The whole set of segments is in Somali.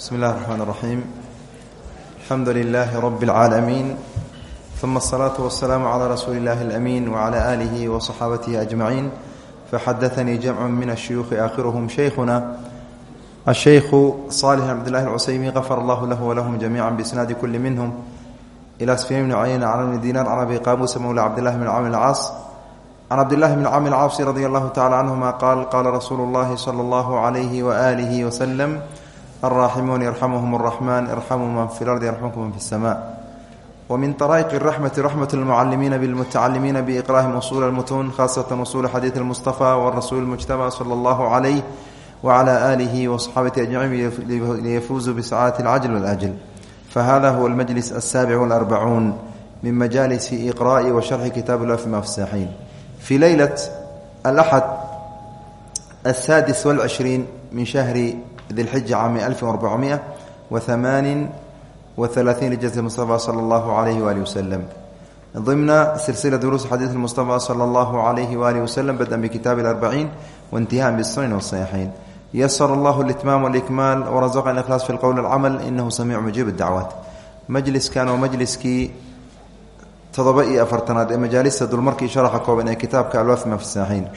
bsmi اllahi الرحmn الرaxيim alxamdu لilaahi rb اlcaalamiin ثuma الصlaaةu والsalaam عlى rasuuli اllahi اlأmiin wعlى آlihi وصaxaabatihi أجmaciin faxadaثanii jamcu min الshuyuuخi aakhiruhm shaykhuna الshaykhu صaalح bn cbdاllahi الcusaymi غafar allah lah wlahm jamiica bisnaadi kuli minhm ilى sfyan bni cayna cn bni dinar can abi qaamuusa mowla cabdillahi bn camr اlcaas can cabdillahi bn camr اlcaasi radi allahu tacala canhuma qaal qaala rasuulu اllahi slى اllah عlyh وآlihi alraaximuun yarxamuhum araxmaan irxamuu man fi lardi yarxamkum man fi اsama wmin raiq raxmati raxmat lmucalimiina bilmutacalimiina biiqraahim usuul lmutuun khasata usuul xadiid mustafa warasuul mujtama sala allahu calayh wacala aalihi wasaxaabati ajmaciin liyafuuzuu bisacaati alcajl walajl fahada huwa almajlis asaabic walarbacuun min majaalisi iqraai wa sharxi kitaab lah fima afsaaxiin fii leylat alaxad asaadis walcishriin min shahri dilxija caami alfin arbacmiya wa hamaanin wa halaaثiin lijati mustafa sala allahu alayhi waalihi waslem ضمن سلسلة دروس حديث المصطفى صلى الله عليه وآله وسلم بدءا بكتاب الأربعين وانتهاء بالسنن والصحيحين يسر الله الإتمام والإكمال ورزقنا الإخلاص في القول والعمل إنه سميع مجيب الدعوات مجلس كان ومجلسكii todoba iyo afartanaad ee majaalista dulmarkii sharaxa kooban ee kitaabka alwaaf mafsaaxiin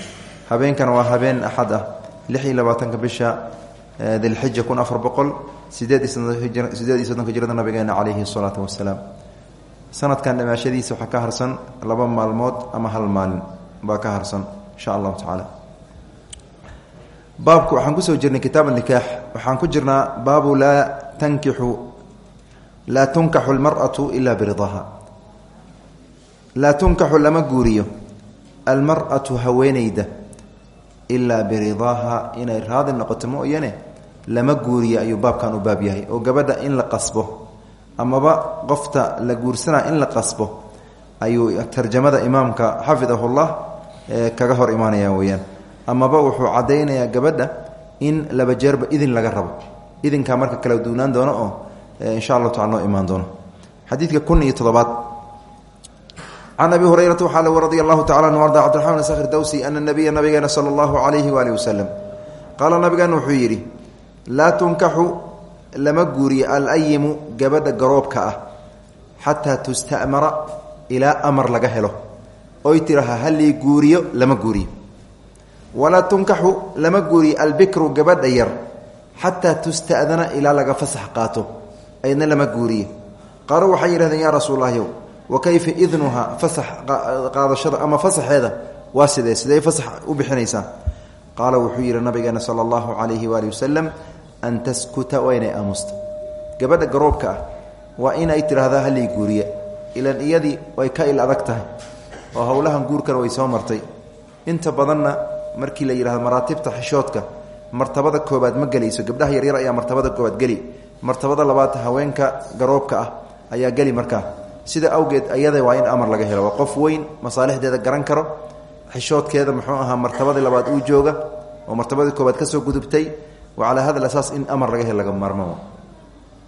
habeenkan waa habeen axad ah bisha dilxija kun afar boqol sideed sideed iyo soddonka jirada nabigeena caleyhi salaatu wasalaam sanadkan dhamaashadiisa waxaa ka harsan laba maalmood ama hal maalin baa ka harsan insha allahu tacaala. Baabku waxaan ku soo jirnay kitaab nikaax waxaan ku jirnaa baabu laa tankixu laa tunkaxu lmar'atu ilaa biridaaha. Laa tunkaxu lama guuriyo almar'atu haweeneyda ilaa biridaaha inay raadi noqoto mooyane lama guuriya ayuu baabkan u baab yahay. Oo gabadha in la qasbo amaba qofta la guursanaa in la qasbo ayuu tarjamada imaamka xafidahullah kaga hor imaanaya weyaan amaba wuxuu caddaynayaa gabadha in laba jeerba idin laga rabo. Idinkaa marka kala duunaan doono oo insha allahu tacala noo imaan doono. Xadiidka kun iyo toddobaad can abi hurayrata waxaa lg radi allahu tacala an arda cbdiraxman sakhr dawsi ana nabiya nabigeena sala allahu calayhi waalihi wasalam qaala nabigeena wuxuu yidhi laa tunkaxu lama guuriyo alayimu gabadha garoobka ah xataa tustamara ilaa amar laga helo oy tiraha halii guuriyo lama guuriyo walaa tunkaxu lama guuriyo albikru gabadha yar xataa tusta'dana ilaa laga fasax qaato aydna lama guuriyo qaaluu waxay yidhahdeen yaa rasuullahyow wa kayfa idnuhaa fasax qaadashada ama fasaxeeda? Waa sidee? Sidee fasax u bixinaysaa qaala wuxuu yidhi nabigeena sala allahu calayhi waali wasalam an taskuta waa inay aamusta. Gabadha garoobka ah waa inay tidhaahdaa halii guuriya. Ilan iyadii way ka il adag tahay oo howlahan guurkana way soo martay. Inta badanna markii la yidhahdo maraatibta xishoodka martabada koobaad ma gelayso. Gabdhaha yaryar ayaa martabada koobaad geli. Martabada labaad haweenka garoobka ah ayaa geli markaa sida awgeed ayada waa in amar laga helo. Waa qof weyn masaalixdeeda garan karo. Xishoodkeeda muxuu ahaa martabadii labaad uu jooga oo martabadii koobaad ka soo gudubtay. Calaa hada asaas in amar laga hel laga maarmo.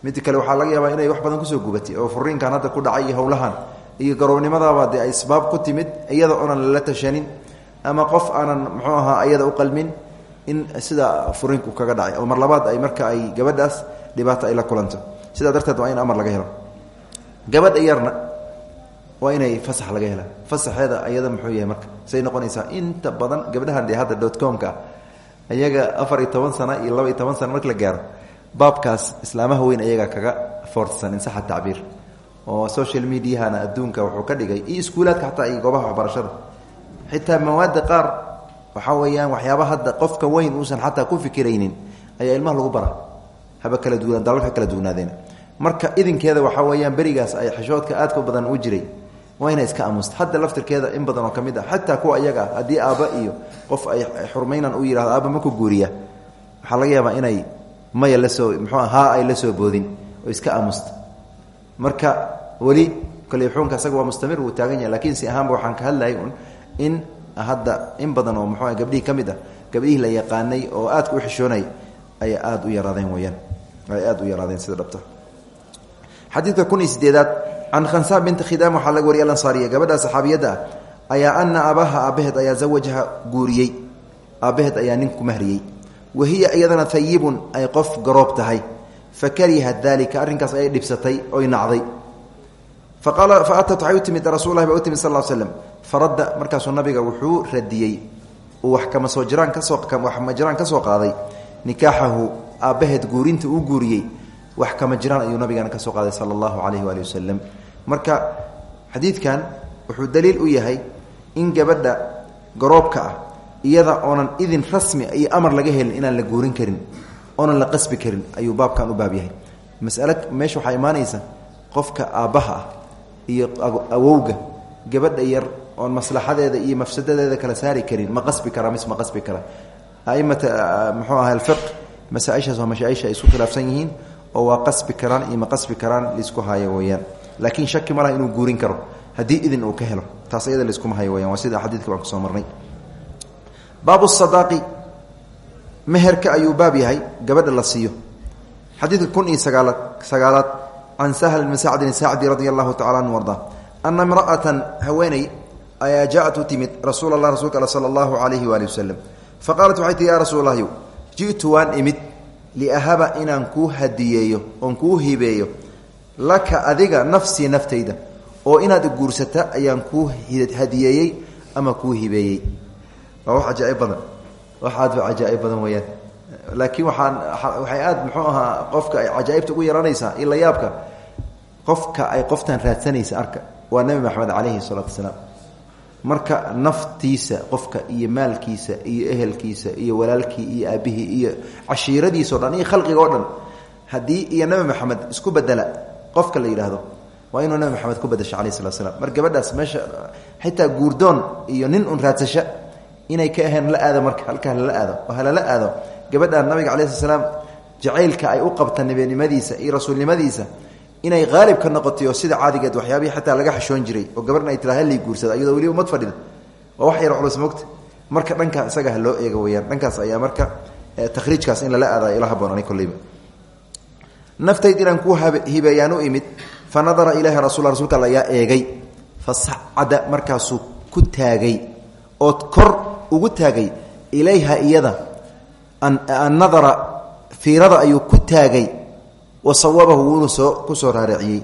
Mid kale waxaa laga yaabaa inay wax badan ku soo gubatay oo furiinkan hadda ku dhacay iyo iyo garoobnimadaba dee ay isbaab ku timid iyada oonan lala tashanin ama qof aanan muxuu ahaa ayada u qalmin in sida furiinku kaga dhacay. Oo mar labaad ay marka ay gabadhaas dhibaato ay la kulanto. Sidaa darteed waa in amar laga helo gabadha yarna waa inay fasax laga hela fasaxeeda ayada muxuu yahay marka say noqonaysaa inta badan gabdhahan dee hadda dotcomka iyaga afar iyo toban sana iyo laba iyo toban sana marka la gaaro baabkaas islaamaha weyn ayagaa kaga foortsan in saxa tacbiir. Oo social mediahana adduunka wuxuu ka dhigay iyo iskuulaadka xataa iyo goobaha waxbarashada. Xitaa mawaada qaar waxaa weeyaan waxyaaba hadda qofka weyn uusan xataa ku fikiraynin ayaa ilmaha lagu bara haba kala duwanaan dalalka kala duwanaadeen marka idinkeeda waxaa weeyaan berigaas ay xishoodka aadka badan u jiray waa inay iska aamusta hadda laftirkeeda in badan oo ka mid ah xataa kuwa iyaga ah haddii iyo qof ay xurmaynan u yidhahdo aabba maku guuriya. Waxaa laga yaabaa inay maya la soo muxuu haa ay la soo boodin oo iska aamusta marka weli kole xuunka asaga waa mustamir wuu taagan yahay lakiin si ahaanba waxaan ka hadlayay in hadda in badan oo muxuu gabdhihii ka mid ah gabdhihii la yaqaanay oo aadka u xishoonay ay aada u yaraadeen weyaan ay aada u yaraadeen sida dhabta xadiidka kun iyo sideedaad can khansa binti khidaam waxaa laga wariyay alansaariya gabadha saxaabiyadda ah ayaa ana abaha aabaheed ayaa zawajaha guuriyey. Aabbaheed ayaa nin ku mahriyey wahiya iyadana ayibun ay qof garoob tahay. Fakarihat dalika arrinkaas ayay dhibsatay oy nacday. Faqaala fa atat waxay u timid rasullahi baa u timid sal slam faradda markaasuu nabiga wuxuu radiyey uu wax kama soo jiraan ka soo wax kama jiraan ka soo qaaday. Nikaaxahu aabbaheed guurinta uu guuriyey wax kama jiraan ayuu nabigana ka soo qaaday sala allahu calayhi waali wasalam marka xadiidkan wuxuu daliil u yahay in gabadha garoobka ah iyada oonan idin rasmi iyo amar laga helin inaan la guurin karin oonan la qasbi karin ayuu baabkan u baab yahay. Masale meesha waxaa imaanaysa qofka aabbaha ah iyo awowga gabadha yar oon maslaxadeeda iyo mafsadadeeda kala saari karin ma qasbi karaa mis ma qasbi kara. Aimata muxuu aha alfiq masaaishaas waa mashaaisha ay isku khilaafsan yihiin oo waa qasbi karaan iyo ma qasbi karaan la isku hayo weyaan laakiin shaki ma inuu guurin karo. Haddii idin uu ka helo taas ayada laiskuma hayo weyaan waa sida xadiidka baan ku soo marnay. Baabu sadaaqi meherka ayuu baab yahay gabadha la siiyo. Xadiidka kun iyo sagaalaad sagaalaad can sahl bni sacdin sacdi radia allahu anhu arda ana imra'atan haweeney ayaa jaaءat u timid rasuul allah rasulka al sala allahu alayhi waali allahyu ji'tu waan imid liahaba inaan kuu hadiyeeyo oon kuu hibeeyo laka adiga nafsii naftayda oo inaad guursata ayaan kuu hadiyeeyey ama kuu hibeeyey waa wax cajaaib badan wax aad ba cajaaib badan weyaan laakiin waxaan waxay aada muxuu ahaa qofka ay cajaaibta ugu yaranaysaa in la yaabka qofka ay qoftan raadsanaysa arka waa nebi maxamed calayhi salaatu wasalaam marka naftiisa qofka iyo maalkiisa iyo ehelkiisa iyo walaalkii iyo aabihii iyo cashiiradiisao dhan iyo khalqiga o dhan haddii iyo nebi maxamed isku bedela qofka la yidhaahdo waa inuu nebi maxamed ku bedasho alayh salatu slam mar gabadhaas meesha xitaa guurdoon iyo nin un raadsasho inay ka aheen la aado marka halkaa lala aado oo halala aado gabadhan nabiga calayi slat jacaylka ay u qabta nebinimadiisa iyo rasuulnimadiisa inay haalib ka noqotay oo sida caadigeed waxyaabihii xataa laga xishoon jiray oo gabadhan ay tiraa halii guursada iyadoo weliba umad fadhida. Waa wax yar culus mogta marka dhankaa isaga loo eega weyaan dhankaas ayaa marka takhriijkaas in lala aada ila haboon ani kolleyba naftayd inaan kuu hibeeyaan imid fa nadara ilaahi rasul rasulka alla ayaa eegay. Fa sacada markaasuu ku taagay. Ood kor ugu taagay. Ilayha iyada annadara fiirada ayuu ku taagay wa sawabahu wuuna soo ku soo raariciyey.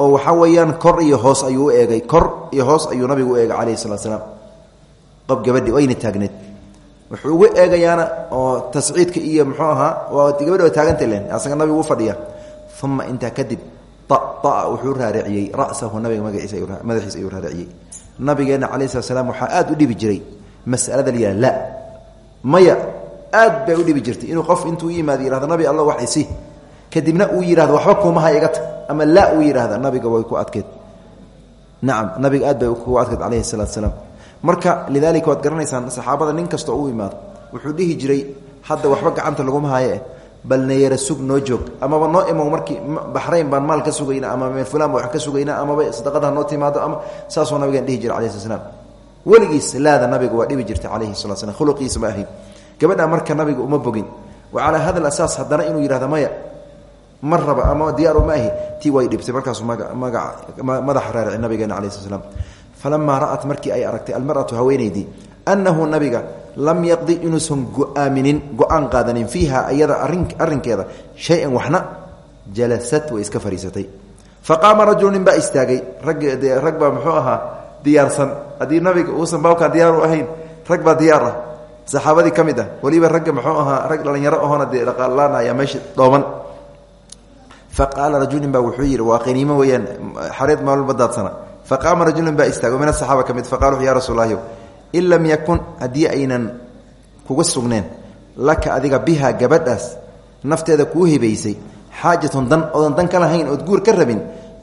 oo waxaa weeyaan kor iyo hoos ayuu eegay. kor iyo hoos ayuu nabigu u eegay calayhi salatu salaam qob gabadhi wayna taagneed wuxuu ugu eegayaana oo tasciidka iyo muxuu ahaa waa gabadhi taaganta len asaga nabigu u fadhiya. Uma intaa kadib aa wuxuu raariciyey. Rasahu nabiga madaxiisa ayuu raariciyey. Nabigeena calayhi salat slam waxaa aada u dhibi jiray. Masalada la la. Maya aad bay u dhibi jirtay. Inuu qof intuu yimaado yihahdo nabi alla wax kadibna uu yihahdo waxba kuumaha iga ama la uu yihahda nabiga way ku adkeed. Nacam nabiga aad bay kugu adkeed calayhi salaatu salaam. Marka lidaalika waad garanaysaan saxaabada nin kasta u wuxuu dhihi jiray hadda waxba gacanta laguma haye bal nayara sug noo joog. Amaba noo markii baxrayn baan maal ka sugayna ama meel fulaan wax ka sugayna amaba sadaqada noo timaado ama saasuu nabigan dhihi jiray alayhi slat slam weligiis nabiga waa dhibi jirtay calayhi salatu slam khuluqiisa gabadha marka nabiga uma bogin. Wa calaa hada alasaas haddana inuu yihahdo maya ma raba ama diyaar uma ahi tii way dhibtay. Markaasuu magaca madaxa raarici nabigeena slat slam falamaa ra'at markii ay aragtay almar'atu haweenaydii annahu nabiga lam yaqdi inuusan go'aaminin go'aan qaadanin fiiha iyada arrinkeeda shay-an waxna jalasad way iska fariisatay. Fa qaama rajulu nin baa rag baa muxuu ahaa diyaarsan. Haddii nabiga uusan baabkaan diyaar u ahayn rag baa diyaar ah. Saxaabadii ka mid ah weliba muxuu ahaa rag dhalinyaro ahoona dee dhaqaalaanaya meesha dhooban fa qaala rajulin baa wuxuu yidhi waa qaniimo weeyaan xareed maalba daadsana fa qaama rajulin baa istaago min asaxaaba ka mid fa qala ya rasuul lahyo in lam yakun haddii aynan kuga sugneen laka adiga biha gabadhaas nafteeda kuu hibaysay xaajatun dan oodan dan ka lahayn ood guur ka rabin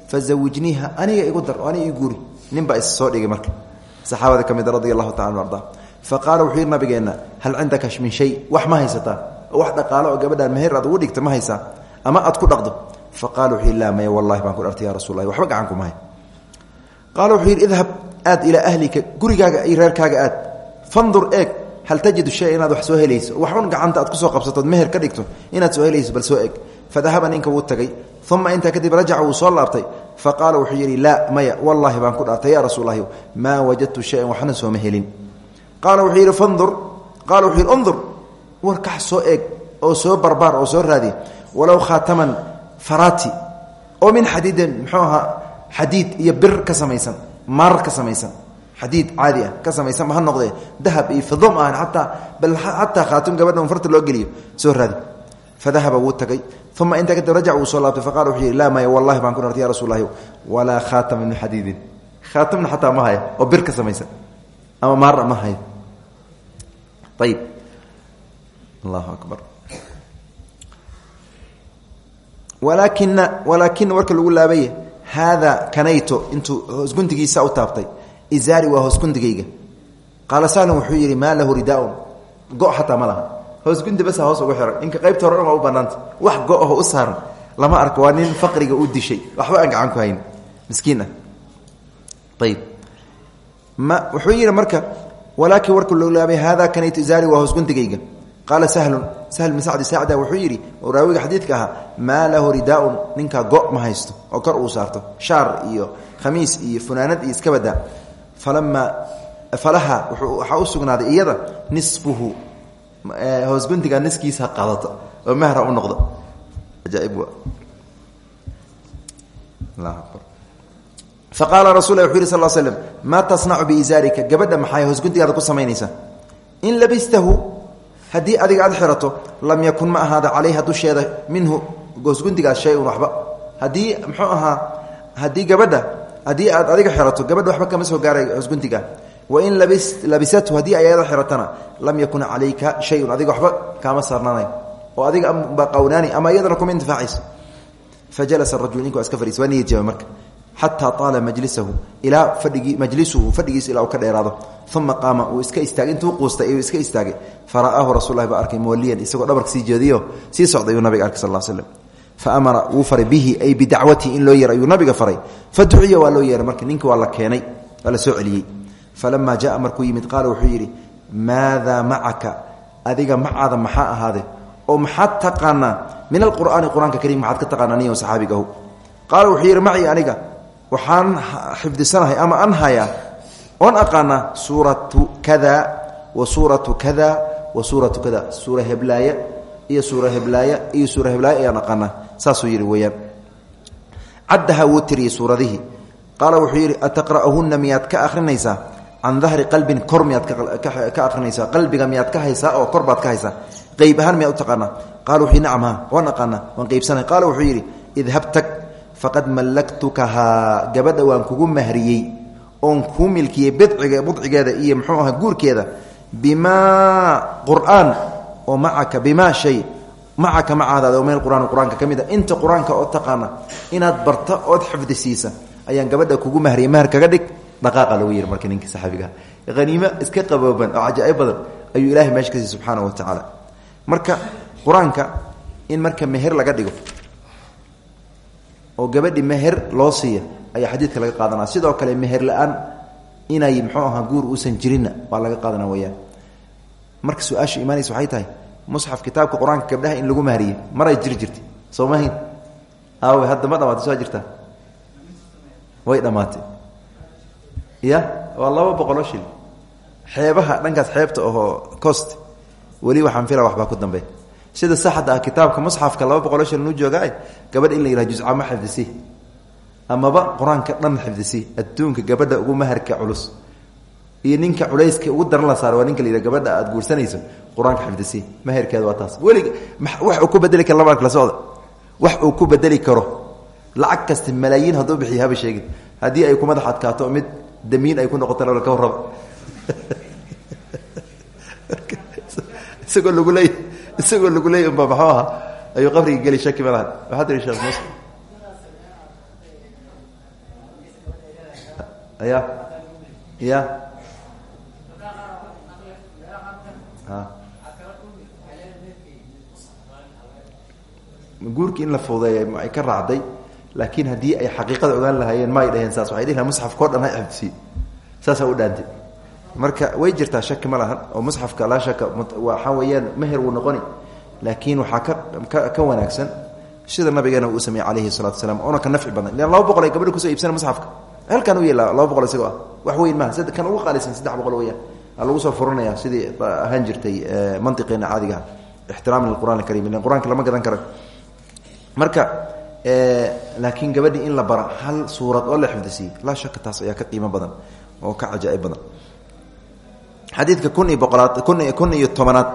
fazawijniiha aniga igu dar oo aniga ii guuri nin baa is soo dhigay marka saxaabada ka mid radia allahu tacala arda fa qaala wuxuu yidhi nabigeenna hal cindaka min shay ma haysataa oo ma haysaa ama aad ku dhaqdo fa qaala wuxuu yidhi laa maya wallahi baan ku dhartay ya rasul lahi waxba gacan kuma hay qaala wuxuu yidhi idhab aad ilaa ahlika gurigaaga iyo reerkaaga aad fandur eeg hal tajidu shay inaad wax soo helayso waxun gacanta aad ku soo qabsatood meher ka dhigto inaad soo helayso bal soo eg fadahaba ninka wuu tagay uma intaa kadib rajaca wuu soo laabtay. Fa qaala wuxuu yidhi laa maya wallaahi baan ku dhaartay ya rasuul lahi maa wajadtu shayan waxna sooma helin. Qaala wuxuu yidhi fandur qaala wuxuu yidhi undur war kax soo eeg oo soo barbaar oo soo farati oo min xadiidin muxuu ahaa xadiid iyo bir ka samaysan maar ka samaysan xadiid caadi ah ka samaysan ma ha noqdee dahab iyo fido ma ahan ataa bal xataa khaatum gabadha un farta loo geliyo soo raadi. Fadahaba wuu tagay. Uma intaa kadib rajac wuu soo laabtay faqala wuxuu yihi laa maya wallahi baan ku nartay ya rasul lahi walaa khaatama min xadiidin. Khaatamna xataa ma haya oo bir ka samaysan ama maara ma hayo. Ayib allahu akbar walaakina walaakina warka lagu laabaya haada kanayto intuu hoosgundigiisa u taabtay. Izaari waa hoosgundigayga qaala sahlin wuxuu yidhi maa lahu ridaaun? Go xataa ma laha. Hoosgundi basa hoos ugu xiran. Inka qaybta hore waa u banaanta wax go-aho u saaran. Lama arko waa nin faqriga u dishay. Waxba aan gacan ku hayn miskiin ah. Ayib ma wuxuu yidhi marka walaakin warka lagu laabay haada kanayto izaari waa hoosgundigayga qaala sahlun sahl bin sacdi saacda wuxuu yidhi oo raawiga xadiidka ahaa lahu ridaaun ninkaa go ma haysto oo kor uu saarto shaar iyo khamiis iyo funaanad iska badaa falamaa falaha waxaa u sugnaaday iyada nisfuhu hoosgundigaa niskiisa qaadato oo mahra u noqdo. Faqaala rasul wuxu yiri sal slm maa tasnacu biizaarika gabadha maxay hoosgundigaada ku samaynaysaa? In labistahu haddii adiga aad xirato lam yakun ma ahaada calayha dusheeda minhu hoosgundigaas shay-un waxba. Haddii muxuu ahaa haddii gabadha haddii aad adiga xirato gabadha waxba kama soo gaaray hoosgundiga wain labisathu haddii ayada xiratana lam yakun calayka shayun adiga waxba kaama saarnaanayo oo adiga ba qawnaani ama iyadana kuma intifaacayso fajalasa rajul ninku iska fariis waa niyad jaba xataa taala majlisahu ilaa fadhigii majlisuhu fadhigiisa ilaa ka dheeraado uma qaama uu iska istaagay intuu quustay ayuu iska istaagay fara'aahu rasul lahi arkay muwaliyan isagoo dhabarka sii jeediyo sii socday ayuu nabiga arkay sal slam fa amara wuu faray bihi ay bidacwatihi in loo yeeray ayuu nabiga faray fa duciya loo yeeray marka ninki waa la keenay waa soo celiyey falama jaa markuu yimid qaala wuxuu yidhi maadaa macaka adiga macaada maxaa ahaade oo maxaad taqaanaa min alqur'aani qur'aanka maxaad ka taqaanaa niyo saxaabigahu qaala wuxuu yidhi aniga waxaan xifdisanahay ama an hayaa oon aqaanaa suuratu kada wa suuratu kada wa suuratu kada suura heblaaya iyo suura heblaaya iyo suura heblaaya ayaan aqaanaa saasuu yidhi weeyaan. Caddaha wuu tiriyey suuradihii qaala wuxuu yidhi ka akhrinaysaa? Can dahri qalbin kor miyaad ka arinaysaa qalbiga miyaad ka haysaa oo kor baad ka haysaa? Qeyb ahaan u taqaanaa? Qala wuxuu nacam ha waan aqaanaa waan qeybsanay qaala yidhi faqad mallaktukahaa gabadha waan kugu mahriyey oon kuu milkiyey bidciga budcigeeda iyo muxuu aha guurkeeda bimaa qur'aan oo macaka bimaa shay macaka macaadaada oo min alqur'aan qur'aanka ka a inta qur'aanka oo taqaana inaad barta ood xifdisiisa ayaan gabadha kugu mahriyey mahr kaga dhig dhaqaaqa lagu yiri marka ninkii saxaabiga. Haniimo iska qabooban oo cajaa'ib badan ayuu ilahay meesha ka siiy subxaana wa tacaala marka qur'aanka in marka meher laga dhigo oo gabadhi meher loo siiya ayaa xadiidka laga qaadanaa. Sidoo kale meher la'aan inay muxuu ahaa guur uusan jirinna waa laga qaadana weyaan marka su'aasha waxay tahay musxaf kitaabka qur'aanka in lagu mahriye maray jiri jirtay soo mahayn hadda ma dhamaatay soo jirtaa? Way dhammaatay ya waa laba boqoloo shil. Xeebaha dhankaas xeebta ohoo cost. Weli waxaan fila waxbaa ku dambe sida saxda ah kitaabka musxafka laba nuu joogaa gabadh in la yihah juscama xifdisi amaba qur'aanka dhan xifdisi adduunka gabadha ugu maharka culus. Iyo ninka culayska ugu daran la saaro waa ninka la gabadha aad guursanayso qur'aanka xifdisi maherkeeda waa taas. Welig wax uu ku bedeli karo labaanka la socda. Wax uu ku bedeli karo. Lacag kasta malaayiin hadduu bixiy haba sheegin. Haddii ay ku madax adkaato mid damiin ay ku noqota ka warraba isagoo lagu leey isagoo lagu leey unba maxuu ahaa ayuu qabriga geli shaki ma lahan waxaa tiri sheekh muuse ya ya guurkii in la fuudeeya ay ka raacday laakiin haddii ay xaqiiqada ogaan lahaayeen ma ay dhaheen saas. Waxay dhihi laha musxafkao dhan ha xifdisiy saasaa u dhaantay marka way jirtaa shaki ma lahan oo musxafka laa shaka waxaa weeyaan meher wuu noqoni laakiin waxaa ka ka wanaagsan sida nabigeena uu sameeyey calayhi salatu wasalaam oona ka nafci badan ilan laba boqol ay gabadha ku soo iibsana musxafka. Halkan u yeela laba boqol isagoo ah. Wax weyn maaha. Kan ugu qaalisan saddex boqol weyaan aa lagu soo furanaya sidii ahaan jirtay mantiqeena caadigaha ixtiraaman lilqur'an alkarim ilan qur'aanka lama gadan karo. Marka laakiin gabadhii in la bara hal suurad oo la xifdisiiy laa shaka taas ayaa ka qiimo badan oo ka cajaaib badan xadiidka kun iyo boqolaad kun iyo tobanaad.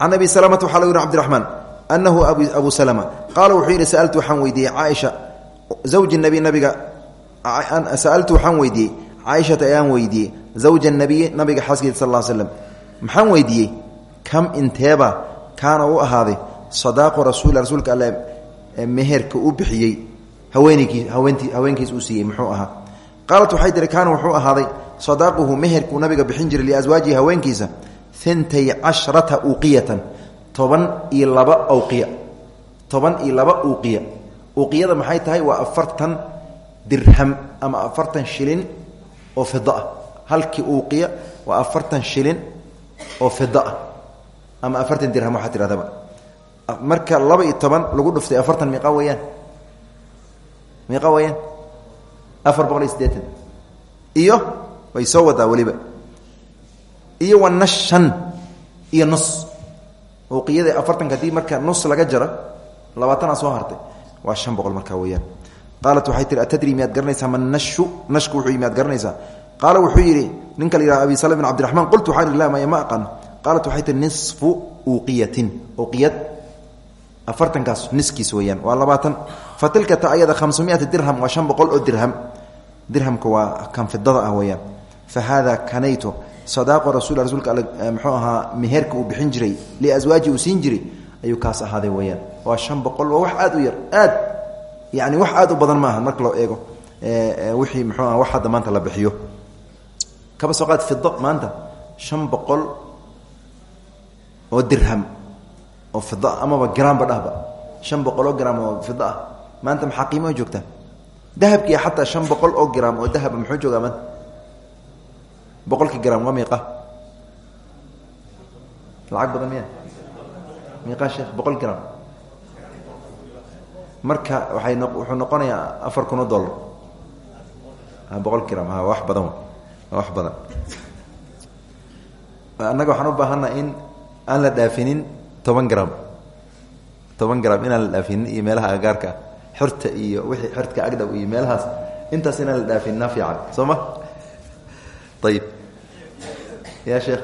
Can abi salamata waxaa lagu yihi cbdiraxmaan anahu abu salama. Qaala wuxuu yidhi saaltu waxaan weydiiyey caaisha zawji nabi nabiga saaltu waxaan weydiiyey caaishata ayaan weydiiyey zawja nabiyi nabiga xaaskiisa sal l slam maxaan weydiiyey? Kam inteeba kaana u ahaaday sadaaqu rasuul rasuulka alle meherka u bixiyey haweenkiis uu siiyey muxuu ahaa. Qaalat waxay sadaaquhu meherkuu nabiga bixin jiray liaswaajihi haweenkiisa intay cashrata uqiyatan toban iyo laba awqiya. Toban iyo laba uuqiya. Uuqiyada maxay tahay? Waa afartan dirham ama afartan shilin oo fida ah uuqiya waa afartan shilin oo fida ama afartan dirham waxaa tidhahdaba. Marka laba iyo toban lagu dhuftay afartan miiqa weeyaan? Miiqa weeyaan? Afar boqol iyo iyo way soo wadaa weliba. Iyo wa iyo nus. Uqiyada afartanka haddii marka nus laga jara labaatana soo hartay waa shan boqol markaa weyaan qaalat waxay tihi atadri miyaad garanaysaa ma nashu? Nashku wuxuu miyaad garanaysaa? Qaala wuxuu yidhi ninka la abi salm bin cabdiraxmaan qultu waxaan la ma aqaano qaalat waxay tihi nisfu uqiyatin. Uqiyad afartankaas niskiis weyaan waa labaatan. Fa ta ayada khamsumiata dirham waa shan boqol oo dirham. Dirhamka waa kan fidada ah weyaan fa haada kanayto sadaaqo rasul rasuulka alle muxuu ahaa meherka uu bixin jiray liaswaaji uu siin jiray ayuu kaas ahaaday weyaan waa shan boqol waa wax aad u yar aad yani wax aad u badan maaha marka loo eego wixii muxuu aha wax hadda maanta la bixiyo kaba soo qaad fido maanta shan boqol oo dirham oo fida amaba garaamba dhahba shan boqol oo gram oo fida ah maanta maxaa qiimo joogtaa dahabkii xataa shan boqol oo gram oo dahaba muxuu joogaa maanta boqolkii gram waa miiqa. Lacag badan miya miiqa sheekh boqol gram. Marka waxay no wuxuu noqonayaa afar kun oo dollar. Boqol gram ha wax badan waa wax badan. Annaga waxaan u baahanaa in aan la dhaafinin toban gram. Toban gram inaan la dhaafinin iyo meelaha agagaarka ah xorta iyo wixii xortka agdhow iyo meelahaas. Intaas inaan la dhaafinina fiican soo ma ayib ya sheekh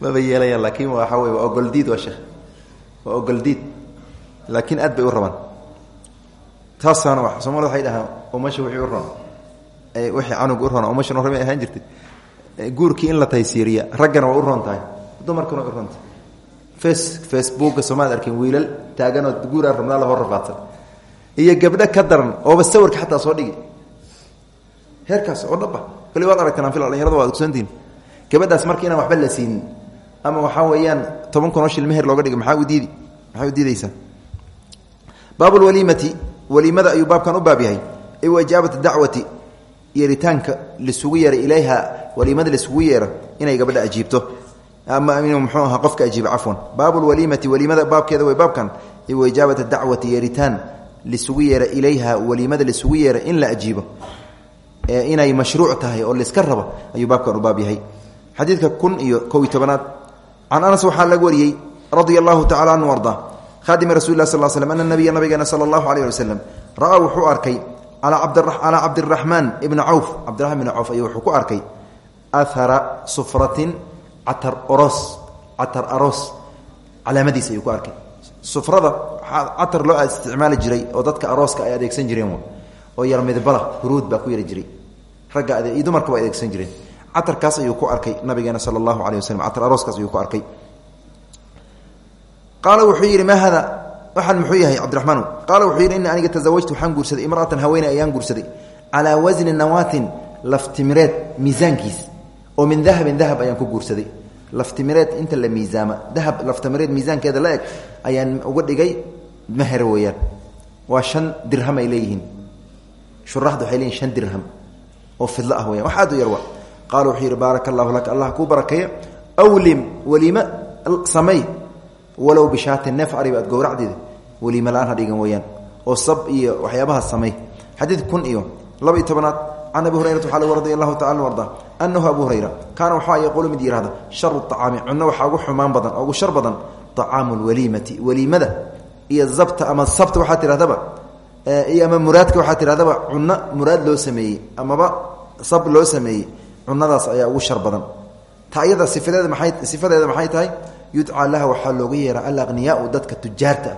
maba yeelayaan laakin waxa wey waa ogoldiid waa sheekh waa ogoldiid laakiin aad bay u rabaan taasaana wa soomaalida waxay dhahaan umasha wixii u ron wixii canuga u ron umashan o ahaan jirtay guurkii in la taysiiriya raggana waa u roon tahay dumarkuna u ron tahay face facebooka soomaad arkin wiilal taaganoo ka daran ooba sawirka xataa soo dhigi heerkaas oo dhaba kali waad aragteen aan fil dhalinyarada waad ogsoontihin gabadhaas marka inaan waxba la siinin ama waxaa weeyaan toban kun oo shil meher looga dhigay maxaa u diidi? Maxay u diideysaa baabulwaliimati waliimada ayuu baabkan u baab yahay. Iwa ijaabati dacwati yeeritaanka lisugu yeera ilayha waliimada lisugu yeera inay gabadha ajiibto. Ama inuu muxuu ahaa qofka ajiibo cafwan. Baabulwaliimati waliimada baabkeeda way baabkan. Iwa ijaabata dacwati yeeritaan lisugu yeera ilayha waliimada lisugu yeera in la ajiibo inay mashruuc tahay oo laiska rabo ayuu baabkan u yahay. Xadiidka kun iyo kow iyo tobanaad anas waxaa laga wariyey radia allahu tacala anhu arda khadimi rasul lah sal slm ana nabiya nabigeena sala allahu alayh wasalam ra'a wuxuu arkay calaa cabdiraxmaan ibni cawf cabdiraxman ibni ku arkay ahara sufratin catar oros catar aroos calaamadiis ayuu ku arkay. Sufrada catar loo isticmaali jiray oo dadka arooska ay adeegsan jireen oo yar midbala huruud baa ku yari jiray. Ragga iyo dumarka waa adeegsan jireen. Catarkaas ayuu ku arkay nabigeena sala allahu alay waslm arooskaas ayuu ku arkay. Qaala wuxuu yidhi maa hada? Waxaan muxuu yahay cabdiraxmaan qaala wuxuu yidhi ini aniga tasawajtu waxaan guursaday. Imra'atan haweeney ayaan guursaday. Calaa wasni nawaatin laftimireed miisaankiis. Oo min dahabin dahab ayaan ku guursaday. Laftimireed inta la miisaama. Dahab laftimireed miisaankeeda la eg ayaan uga dhigay meher weeyaan. Waa shan dirham ay leeyihiin shuraxda waxay leeyihiin shan dirham oo fidlo ah weyan wax aad u yar wa. Qaala wuxuu yidhi baaraka allahu laka allah kuu barakeeya awlim weliimo samey walow bishaatin neef ariba aad gowracdeeda weliima la'aan ha dhigan weeyaan. Oo sab iyo waxyaabahaas samey xadiid kun iyo laba iyo tobanaad can abi hurayrata waxaa lagu radia allahu tacala arda anahu abu hurayra kaana waxaa yaquulu mid yihahda sharu acaami cunno waxaa ugu xumaan badan oo ugu shar badan acaamu lwaliimati waliimada iyo zabta ama sabta waxaa tidhahdaba iyo ama muraadka waxaa tidhahdaba cunno muraad loo sameeyey amaba sab loo sameeyey cunadaas ayaa ugu shar badan. Ta ayada sifadeeda maay maxay tahay? Yudcaa laha waxaa looga yeeraa alaqniyaau dadka tujaarta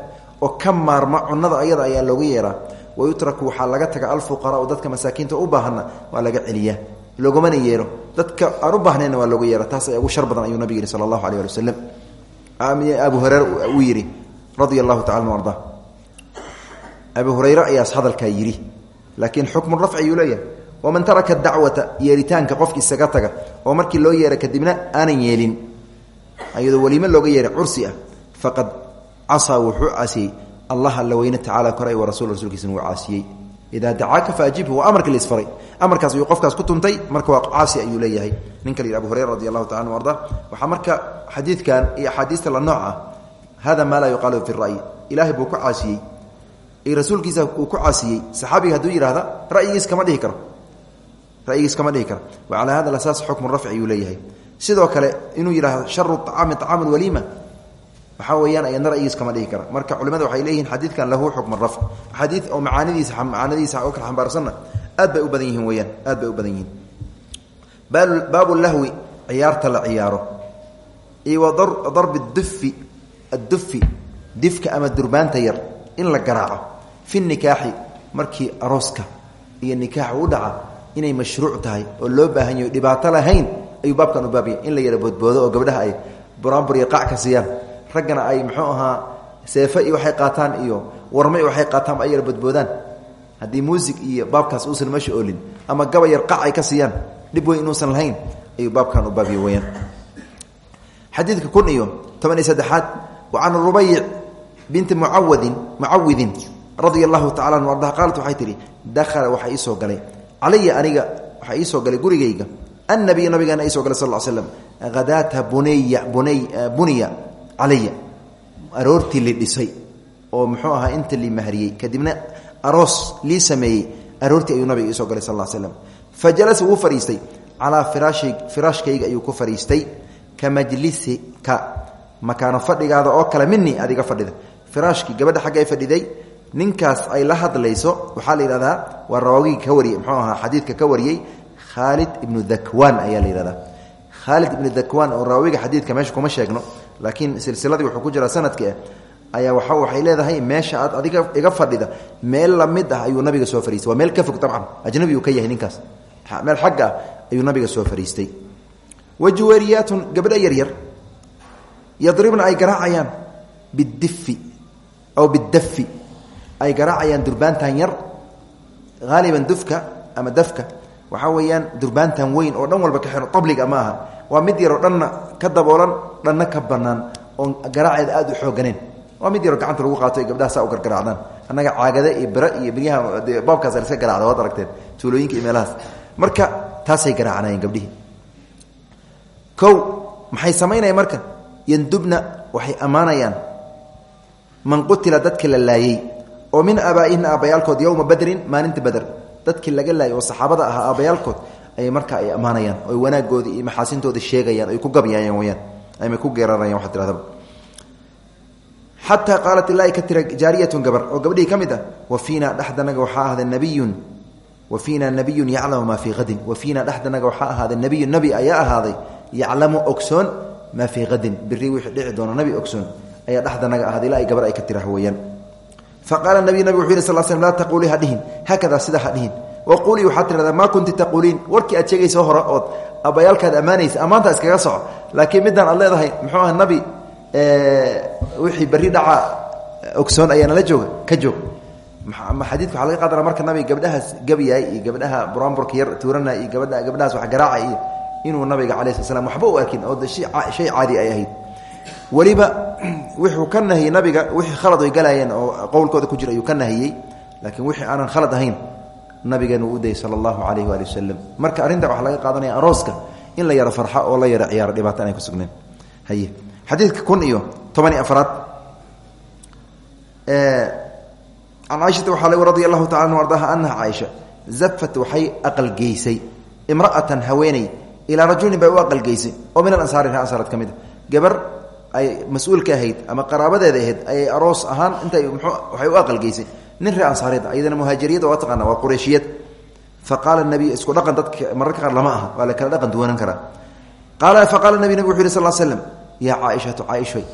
oo ka maarma cunada ayada ayaa looga yeeraa. Wayutraku waxaa laga taga alfuqaraau dadka masaakiinta u baahana waa laga celiyaa. Loogumana yeero. Dadka aan u waa looga yeera taas ayaa ugu shar badan ayuu nabig yihi sala allahu aleh ali abu hureyre uu yidhi radia allahu abu hureyre ayaas hadalkaa yidhi. Laakiin xukmu rafci ayuu leeyahay. Waman taraka dacwata yeeritaanka qofki isaga taga oo markii loo yeera kadibna aanan yeelin. Ayadoo weliimo looga yeeray cursi ah faqad casaa wuxuu caasiyey allah alla weyne tacala koray wa rasul rasuulkiisana wuu caasiyey. Idaa dacaaka faajibhu waa amarkii la isfaray. Amarkaas ayuu qofkaas ku tuntay marka waa caasi ayuu leeyahay. Ninka la yidhi abu hureyra radi allahu taala anu arda waxaa rasuulkiisa uu ku caasiyey. Saxaabiga hadduu yidhahda ra'yigiis kama dhihi karo. Ra'yigiis kama dhihi karo. Wa calaa hada asaas xukmu rafci ayuu leeyahay. Sidoo kale inuu yidhahdo sharu acaami acaamu waliima. Waxaa weyaan ayadna ra'yigiis kama dhihi kara marka culimada waxay leeyihiin xadiidkan lahu xukm rafc. Xadii oo macaanidiisa macaanidiisa oo kala xambaarsanna aad bay u badan yihiin weyaan aad bay u badan yihiin. Baabu lahwi ciyaarta la ciyaaro. Iyo wa darbi dufi addufi difka ama durbaanta yar in la garaaco fi nikaaxi markii arooska iyo nikaaxa u dhaca inay mashruuc tahay oo loo baahan yaho dhibaato lahayn ayuu baabkan u baabaya in la yara boodboodo oo gabdhaha ay buraanbur iyo qac ka siiyaan. Raggana ay muxuu ahaa seefe iyo waxay qaataan iyo warma iyo waxay qaataan ay yara boodboodaan. Haddii muusig iyo baabkaas uusan meesha oolin ama gaba yar qac ay ka siiyaan dhib weyn inuusan lahayn ayuu baabkan u baabiya weyaan xadiidka kun iyo toban iyo saddexaad wa can rubayc binti radia allahu tacala anu ardaha qaalat waxay tihi dakhala waxaa iisoo galay. Calaya aniga waxaa iisoo galay gurigayga. Annabiy nabigeena iisoo galay sal l slam hadaata bunaya bunay buniya calaya. Aroortii li dhisay oo muxuu ahaa inta li mahriyey. Kadibna aroos lii sameeyey aroortii ayuu nabiga iisoo galay sal l slam fa jalasa wuu fadhiistay calaa firaashi firaashkayga ayuu ku fadhiistay ka majlisika. Makaano fadhigaada oo kale mini adiga fadhida. Firaashkii gabadha xagga ay fadhiday ninkaas ay la hadlayso waxaa la yidhahdaa waa rawaagii ka wariyey muxuu ahaa xadiidka ka wariyey khaalid ibnu dakwaan ayaa la yidhahdaa. Khaalid ibnu dakwaan oo raawiga xadiidka meesha kuma sheegno laakiin silsiladii wuxuu ku jiraa sanadka ayaa waa waxay leedahay meesha aad adiga iga fadhida meel la mid ah ayuu nabiga soo fariistay waa meel ka fog dabcan ajnabi uu ka yahay ninkaas. Meel xagga ah ayuu nabiga soo fariistay. Wajuweeriyaatun gabdho yaryar yadribna ay garaacayaan bidifi aw bidafi ay garaacayaan durbaantan yar haaliban dufka ama dafka waxaa weeyaan durbaantan weyn oo dhan walba ka xihan abliga ma aha waa mid yaroo dhanna ka daboolan dhanna ka banaan oon garaaceeda aada u xooganeen waa mid yaroo gacanta lagu qaato ay gabdhaha saa u gargaraacdaan. Caagada iyo bira iyo biryaha de baabkaas garacda waad aragteen tuulooyinka iyo marka taasay garaacanayeen gabdhihii. Kow maxay samaynayaan marka? Yandubna waxay ammaanayaan. Man qutila dadka la laayey oo min aabaaihina aabbayaalkood yowma badrin maalinta bader dadkii laga laayay oo saxaabada ahaa aabbayaalkood marka ay ammaanayaan oy wanaaggoodii iyo maxaasintooda sheegayaan ay ku gabyayaan weyaan ama ku geerarayaan waxaa tiradaba xataa qaalat ilaahi ka gabar oo gabdhihii ka mid ah wa fiina dhexdanaga waxaa nabiyun wa fiina nabiyun yaclamu maa fii hadin wa fiina dhexdanaga waxaa ahaaday nabiyun nabi ayaa ahaaday yaclamu ogsoon maa fii hadin biri wixii dhici doono nabi ogsoon ayaa dhexdanaga ahaaday ilaa gabar ay ka tira weyaan faqaala nabiy nabig wuxu yih sal slm laa taquulii ha dhihin haakadaa sidaa ha dhihin waquulii waxaad tirahdaa maa kunti taquuliin warkii aad sheegaysa hore ood abbayaalkaad ammaanaysa ammaanta iskaga soco laakiin midaan aad leedahay muxuu aha nabi wixii berri dhaca ogsoon ayaa nala jooga ka joog xadiidka waxaa laga qaadana marka nabiga gabdhahaas gabyay iyo gabdhaha buraanburka yar tuurana iyo gabadha gabdhahaas wax garaaca iyo inuu nabiga calayi sla slam waxba u arkin oo shay caadi ay ahayd weliba wuxuu ka nahiyey nabiga wixii khalad ay galaayeen oo qowlkooda ku jira ayuu ka nahiyey laakiin wixii aanan khalad ahayn nabigeena uu u dayay sala allahu calayhi waali wasalam marka arrinta waxaa laga qaadanaya arooska in la yaro farxo oo la yaro ciyaaro dhibaato inay ku sugneen haye. Xadiidka kun iyo toban iyo afraad can caaishata waxaa lagu radia allahu tacala anu ardaha anaha caaisha zafat waxay aqalgeysay imra'atan haweeney ilaa rajulin bay u aqalgeysay oo min alansaari ree ansaareed ka mid. A gabar ay mas'uulka ahayd ama qaraabadeeda ahayd ayay aroos ahaan intay mxuu waxay u aqalgeysay. Nin reer ansaareed ayadana muhaajiriyada waa taqaana waa qureeshiyad fa qaala nabiy isku dhaqan dadka mararka qaar lama aha waa la kala dhaqan duwanan karaa. Qaala fa qaala nabi nabig wuxu yhi sal slam yaa caaishatu caaishoy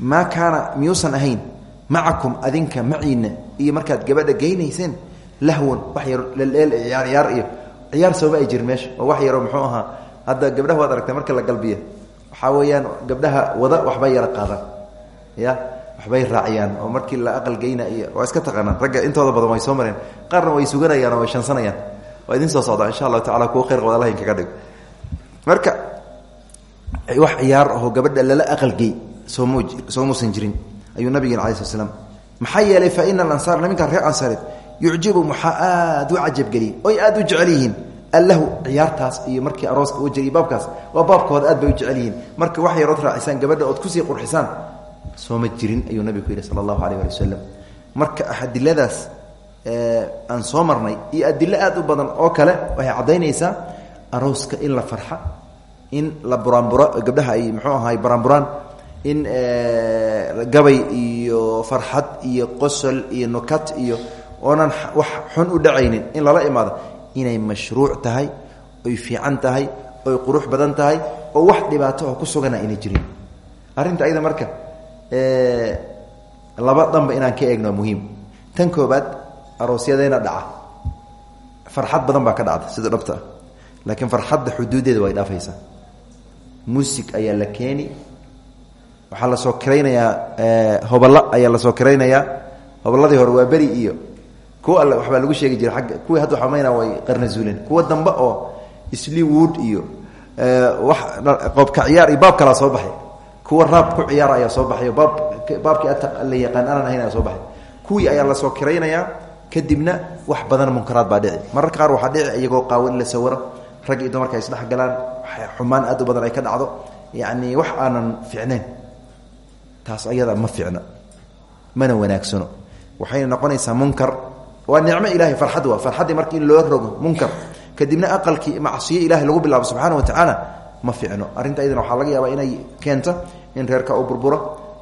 maa kaana miyuusan ahayn macakum adinka maciina iyo markaad gabadha geynayseen lahwan wax yar leel ciyaar ciyaar iyo ciyaar sooma ay jirin wax yaroo muxuu ahaa hadda gabdhaha waad aragtay marka la galbiya waxaa weeyaan gabdhaha wada waxbay yara qaadaan ya waxbay raaciyaan oo markii la aqal geyna iyo waa iska taqaanaan. Ragga intooda badan way soo mareen. Qaarna way suganayaan oo way shansanayaan. Waa idin soo socdaa insha allahu tacala kuwa khayr qaba allah inkaga dhigo marka wax ciyaar ahoo gabadha lala aqalgey soom soomuusan jirin. Ayuu nabigeen ala sl slam maxaa yeelay fa ina alansaar niminkan reer ansaareed yucjibu maxaa aad u cajabgeliyey oy aad u jecel allahu ciyaartaas iyo markii arooska u jiriy baabkaas waa baabkooda aad bay u jecel marka wax yarood raacisaan gabadha ood ku sii qurxisaan sooma jirin ayuu nabigu ku yidhi sala allahu aleyh ali wasalam marka adiladaas aan soo marnay iyo adilo aad u badan oo kale waxay caddaynaysaa arooska in la farxa in la buraanburo gabdhaha ay muxuu ahaay buraanburaan in gabay iyo farxad iyo qosol iyo nukat iyo oonan wax xun u dhacaynin in lala imaado inay mashruuc tahay oy fiican tahay oy qurux badan tahay oo wax dhibaato oo ku sugana ayna jirin. Arrinta ayada marka laba dhanba inaan ka eegno muhiim. Tan koobaad aroosyadeena dhaca. Farxad badan baa ka dhacda sida dhabta ah. Laakiin farxadda way dhaafaysaa muusig ayaa la keeni. Waxaa la soo kiraynayaa hoballa ayaa la soo kiraynayaa hoballadii hore waa beri iyo kuwa alle waxbaa lagu sheegi jiray agga kuwii hadda xamaynaa way qarna zuuleen kuwa dambe oo sliwood iyo wax qoobka ciyaar iyo baab kalaa soo baxay. Kuwa raab ku ciyaara ayaa soo baxay. Baab baabkii la yaqaan aanan ahayn ayaa soo baxay. Kuwii ayaa la soo kiraynayaa kadibna wax badan munkaraad baa dhici. Mararka qaar waxaa dhici iyagoo qaawan la sawiro rag iyo dumarka ay isdhex galaan xumaan aad u badan ay ka dhacdo. Yacni wax aanan fiicnayn taas ayada ma fiicno mana wanaagsano. Waxayna noqonaysaa munkar waa nicmo ilahay farxad waa farxaddii marka in loo rogo munkar. Kadibna aqalkii macsiyo ilahay lagu bilaabo subxaana wa tacaala ma fiicno. Arrinta ayadana waxaa laga yaabaa inay keento in reerka u burburo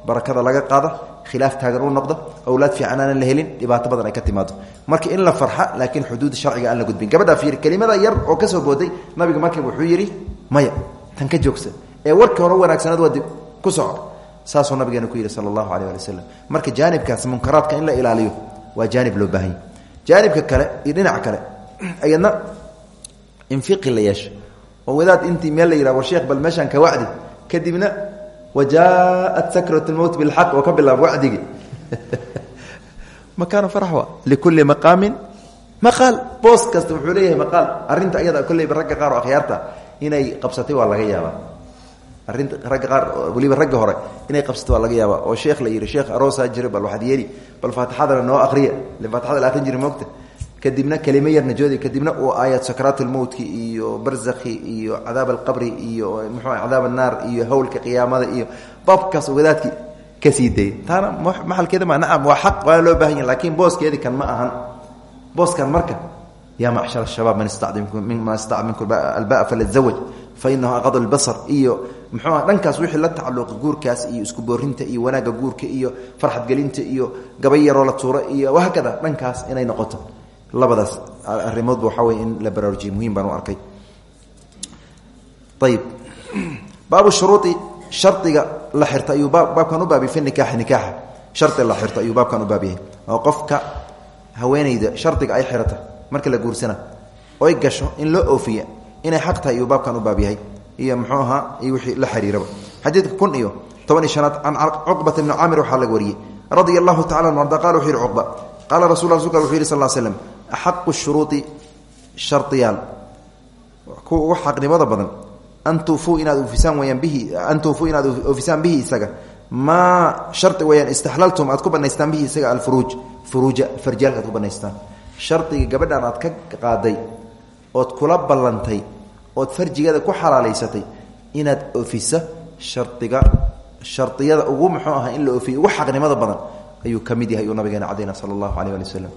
barakada laga qaada khilaaf taagan u noqdo awlaad fiican aanan la helin dhibaato badan ay ka timaado. Marka in la farxa laakiin xuduud sharciga aan la gudbin. Gabadhaa fiiri kelimada yar oo ka soo booday nabiga markiiba wuxuu yidhi maya tan ka joogsa. Ee warkii hore wanaagsanaad waa dib ku soco saasuu nabigeena ku yidhi sala allahu aleh ali wasalam marka jaanibkaas munkaraadka in la ilaaliyo waa jaanib loo baahanya jaanibka kale iyo dhinaca kale ayadna infiqi la yeesho oo wadaad intii meel la yihah war sheekh bal meeshaan ka wacdi kadibna wajaaءat sakrat اlmowt bilxaq oo ka bilaab wacdigii makaanu farxwa likuli maqaamin maqaal. Boos kasta wuxuu leeyahay maqaal. Arrinta ayada kolleyba ragga qaar oo akhyaarta inay qabsatay waa laga yaabaa ragga qaar weliba ragga hore inay qabsatay waa laga yaabaa. Oo sheekh la yidhi sheekh aroosaa jira bal waxaad yeeli bal faatixadana noo akriya ile faatixada la akrin jiri moogta kadibna kelimo yarna joodi kadibna uu aayad sakaraat lmowtki iyo barzakhi iyo cadaab alqabri iyo muxuu cadaab annaar iyo howlka qiyaamada iyo baabkaas wadaadki ka sii dayay taana maxalkeeda ma nacam waa xaq waana loo baahan yahy lakiin booskeedi kan ma ahan. Booskan marka yaa macshar shabaab man istacda minkum albaa falazawaj fa inahu aqad lbasar iyo muxuuah dhankaas wixii la tacaluqa guurkaas iyo isku boorinta iyo wanaagga guurka iyo farxadgelinta iyo gabay yaroo la tuuro iyo wahaakada dhankaas inay noqoto. Labadaas arimoodba waxaa wey in la baraarujiye muhiim baan arkay. Ayib baabu shuruui shardiga la xirta ayuu baabkan u baabiyay fi nikaaxi nikaaxa. Shardi la xirta ayuu baabkan u baabyahay oo qofka haweenayda shardiga ay xirata marka la guursana oy gasho in loo oofiya inay xaq tahay ayuu baabkan u baab yahay iyo muxuu ahaa iyo wixii la xiriiraba. Xadiidka kun iyo toban iyo shanaad can cuqbata bni caamir waxaa laga wariyey. Radia allahu tacala anu arda qala wuxuu yihi cuqba. Qaala rasul rasulka wuxuu yihi sal l slm badan. An tuufuu inaad oofisaan weyaan bihi an tuufuu inaad oofisaan bihi isaga. Maa shardi weyaan istaxlaltum aad ku bihi isaga alfuruuj. Furuuja farjaalka aad ku banaystaan shardiga gabadhan aad ka qaaday ood kula ballantay ood farjigeeda ku xalaalaysatay inaad oofisa shardiga shardiyada ugu muxuu aha in la oofiyo ugu xaqnimada badan ayuu ka yahay uu nabigeena cadayna sala allahu aleyh ali wasalam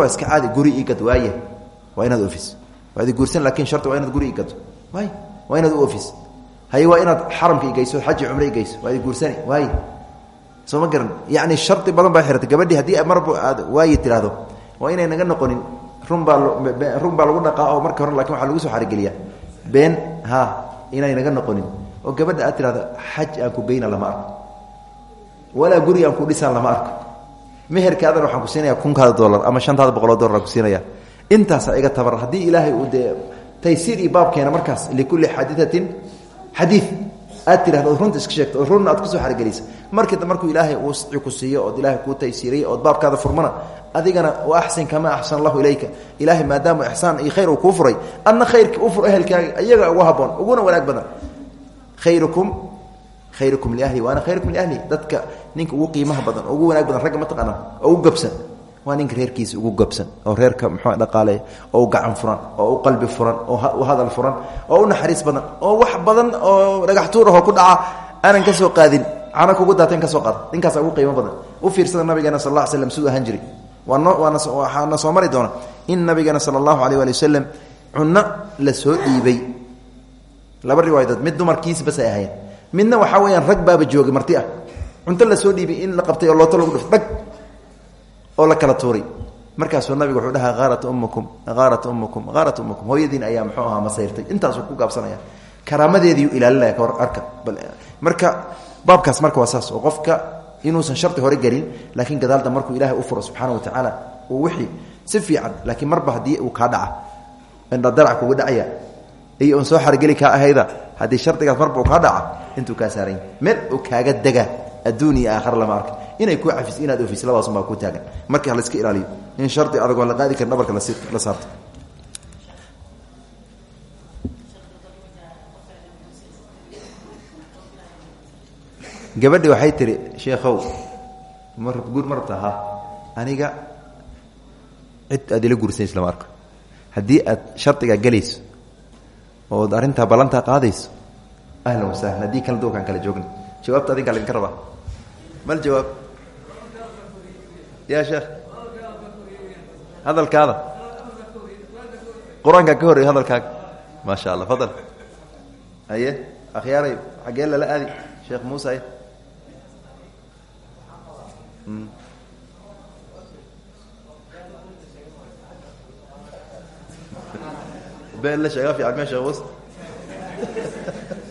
waa iska caadi guri igad waaya waa inaad oofis waad guursan laakiin shardi waa inaad guri igado waay waa inaad u oofis haye waa inaad xaramka igeyso xaji cumre igeyso waa guursani waay soo ma garan. Shardi badan baa xiratay gabadhii haddii marba aad waayi tiraahdo waa inay naga noqonin run baa run baa lagu dhaqaa oo marka hore laakiin waxaa lagu soo xarigeliyaa been ha inay naga noqonin. Oo gabadha aad tirahdo xaj aan ku geyna lama arko. Walaa guri aan ku dhisaan lama arko. Meherkaadan waxaan ku siinaya kunkaada dolar ama shantaada boqoloo dolar aan ku siinaya intaasa iga tabar. Haddii ilaahay uu dee taysiir iyo baabkeena markaas likulli xadiiatin xadii aad tirahdo ood runta iska sheegto oo runna aad ku soo xargelisa markii markuu ilaahay uu sci ku siiyo ood ilaahay kuu taysiiriyey ood baabkaada furmana adigana wa axsin kamaa axsan allahu ilayka. Ilaahay maadaama ixsaan iyo khayr uu kuu furay adna khayrka u fur ehelkaaga iyaga ugu haboon uguna wanaag badan. Khayrukum khayrukum liahli waana khayrukum liahli dadka ninka ugu qiimaha badan ugu wanaag badan ragga mataqaana oo ugu gabsan waa ninka reerkiisa ugu gabsan oo reerka muxuu dhaqaale oo u gacan furan oo qalbi furan oo hadal furan oo naxariis badan oo wax badan oo dhagax tuur ahoo ku dhaca aanan ka soo qaadin cana kugu daatan ka soo qaada ninkaasa ugu qiimo badan. U fiirsada nabigeena sal alla ly slam siduu ahaan jiray. Waano waana waxaana soo mari doona in nabigeena sala allahu alayh waali wasalam cunno la soo dhiibay. Laba riwaayadood mid dumarkiisa bas ay ahaayeen. Midna waxaa weyaan rag baaba joogay marti ah. Cunto la soo dhiibay in la qabtay oo looto lagu dhuf oo la kala tuuray. Markaasuu nabigu wuxuu dhahaa haarat ummukum haarat ummukum haarat ummukum. Hooyadiin ayaa muxuu ahaa masayrtay. Intaasuu ku gaabsanaya. Karaamadeediiu ilaalinaya kahor arka. Marka baabkaas marka waa saas. Oo qofka inuusan shardi hore gelin laakiin gadaalda markuu ilaahay u furo subxaana wa tacaala uu wixii si fiican laakiin marba haddii uu kaa dhaca indhadarac kugu dhacaya iyo un soo xargeli kaa ahayda haddii shardigaas marba uu kaa dhaca intuu kaa saaranya meel uu kaaga dega adduun iyo aakhara lama arka inay ku cafis inaad ofis labadaasubaa ku taagan. Marka halaiska ilaaliyo in shardi adagoo la qaadi karin dhabarka la saarto. Gabadhi waxay tihi sheekhow mar guur ma rabta ha? Aniga cid aad ila guursanayso lama arko. Haddii aad shardigaa gelayso ood arrintaa ballantaa qaadayso ahlan wasahlan haddii kala duwkaan kala joogna jawaabta adinkaa laydinka rabaa. Mal jawaab ya sheekh hadalkaada. Qur'aankaa ka horreey hadalkaaga maa sha allah fadal. Haye akhyaaray xaggee lala aadi. Sheekh muuse ay been la sheega fiican me sheekh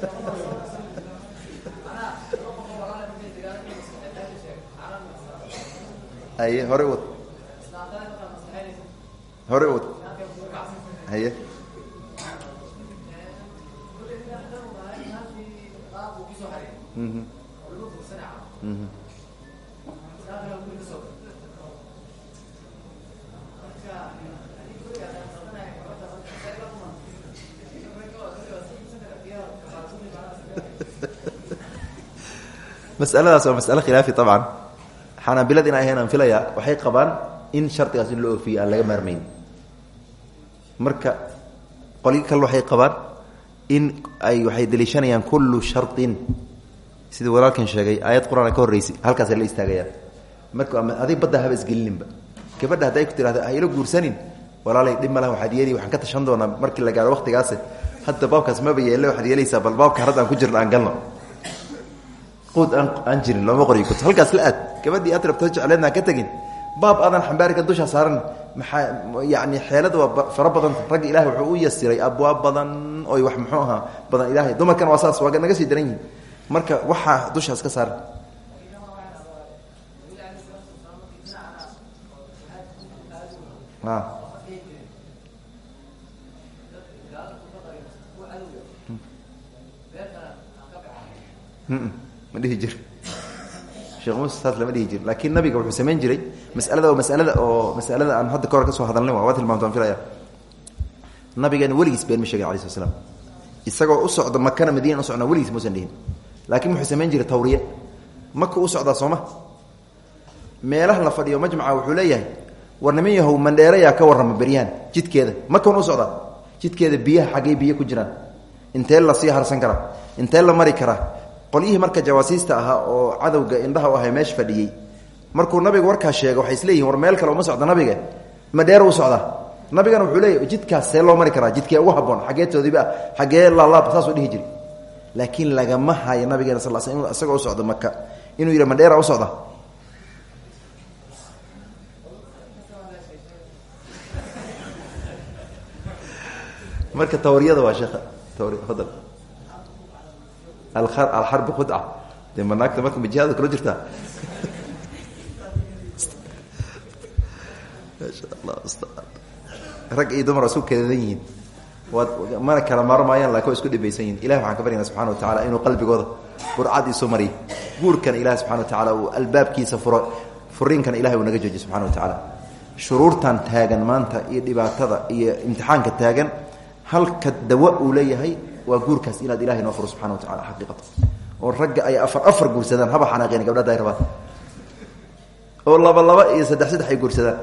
haye hore wad. Hore wad. Haye. masaladaas waa masale khilaafi abcan xanaabilad in ay ahayn aan filaya waxay qabaan in shardigaas in loo oofiyo aan laga maarmayn. Marka qolyo kale waxay qabaan in ay waxay daliishanayaan kullu sharin sida walaalkan sheegay aayad qur'aan ka horreysay halkaasay la istaagayaan. Marka adig badda haba isgelininba gabadha hadday ku tirahda hayla guursanin. Walaalay dhib malaha waxaad yeeli waxaan ka tashan doonaa markii la gaaro waqtigaase hadda baabkaas maba yeelle waxaad yeelaysaa bal baabka harad aan ku jirna aan galno quud aan jirin looma qoriyo kut halkaas la aad. Gabadhii aad rabto jecleedna ka tegin. Baab aadan xambaarika dusha saaran. Maxaa yani xeelada waa fara badanta ragga ilahay wuxuu u yasiray abwaab badan oy wax muxuu ahaa badan ilahay dumarkan waa saas waa naga sii daran yihiin marka waxaa dushaas ka saaran ma dhihi jir. Saas lama dhihi jir. Laakiin nabiga wuxuu samayn jiray masalada masalada oo masalada aan hadda kahor ka soo hadalnay waa tilmaamta aan filaya nabigeena weligiis been ma sheegin alai isagoo u socda makana madiina u socnaa weligiis muusan dhihin. Laakiin wuxuu samayn jiray tawriye. Maka u socdaa sooma? Meelaha la fadhiyo majmaca wuxuu leeyahay war niman yahow mandheerayaa ka warrama beryahan jidkeeda. Makan u socdaa? Jidkeeda biyaha xaggey biyo ku jiraan. Intee la sii harsan karaa intee la mari karaa qolyihii marka jawaasiista ahaa oo cadowga indhaha u ahay meesha fadhiyey markuu nabiga warkaas sheega waxay isleeyihin war meel kale uma socda nabiga. Madheer u socdaa. Nabigana wuxuu leeyahy jidkaas see loo mari karaa jidkee ugu haboon xaggee toodiba xaggee laalaab saasuu dhihi jiri laakiin lagama hayo nabigeena sal sl inu isagoo u maka inuu yidhi madheera u socda. Marka tawriyada waa sheekha. Tawri alxarbu khudca dee manaagta marka majihaada kula jirtaa? Rag iyo dumar isku keedadan yihiin. Mana kala maarmaayaan laakiin wa isku dhibaysan yihiin ilahi waxaan ka baryana subxana wa tacala inuu qalbigooda burcad isu mariy guurkana ilahi subxana wa tacala uu albaabkiisa furo. Furiinkana ilahay uu naga joojiy subxana wa tacaala. Shuruurtan taagan maanta iyo dhibaatada iyo imtixaanka taagan halka dawa uu leeyahay waa guurkaas inaad ilahay noo furo subxana wa tacala xaqiiqata oo ragga ay afar afar guursadaan haba xanaaqeen gabdhada ay rabaan. Oo laba laba iyo saddex saddex ay guursadaan.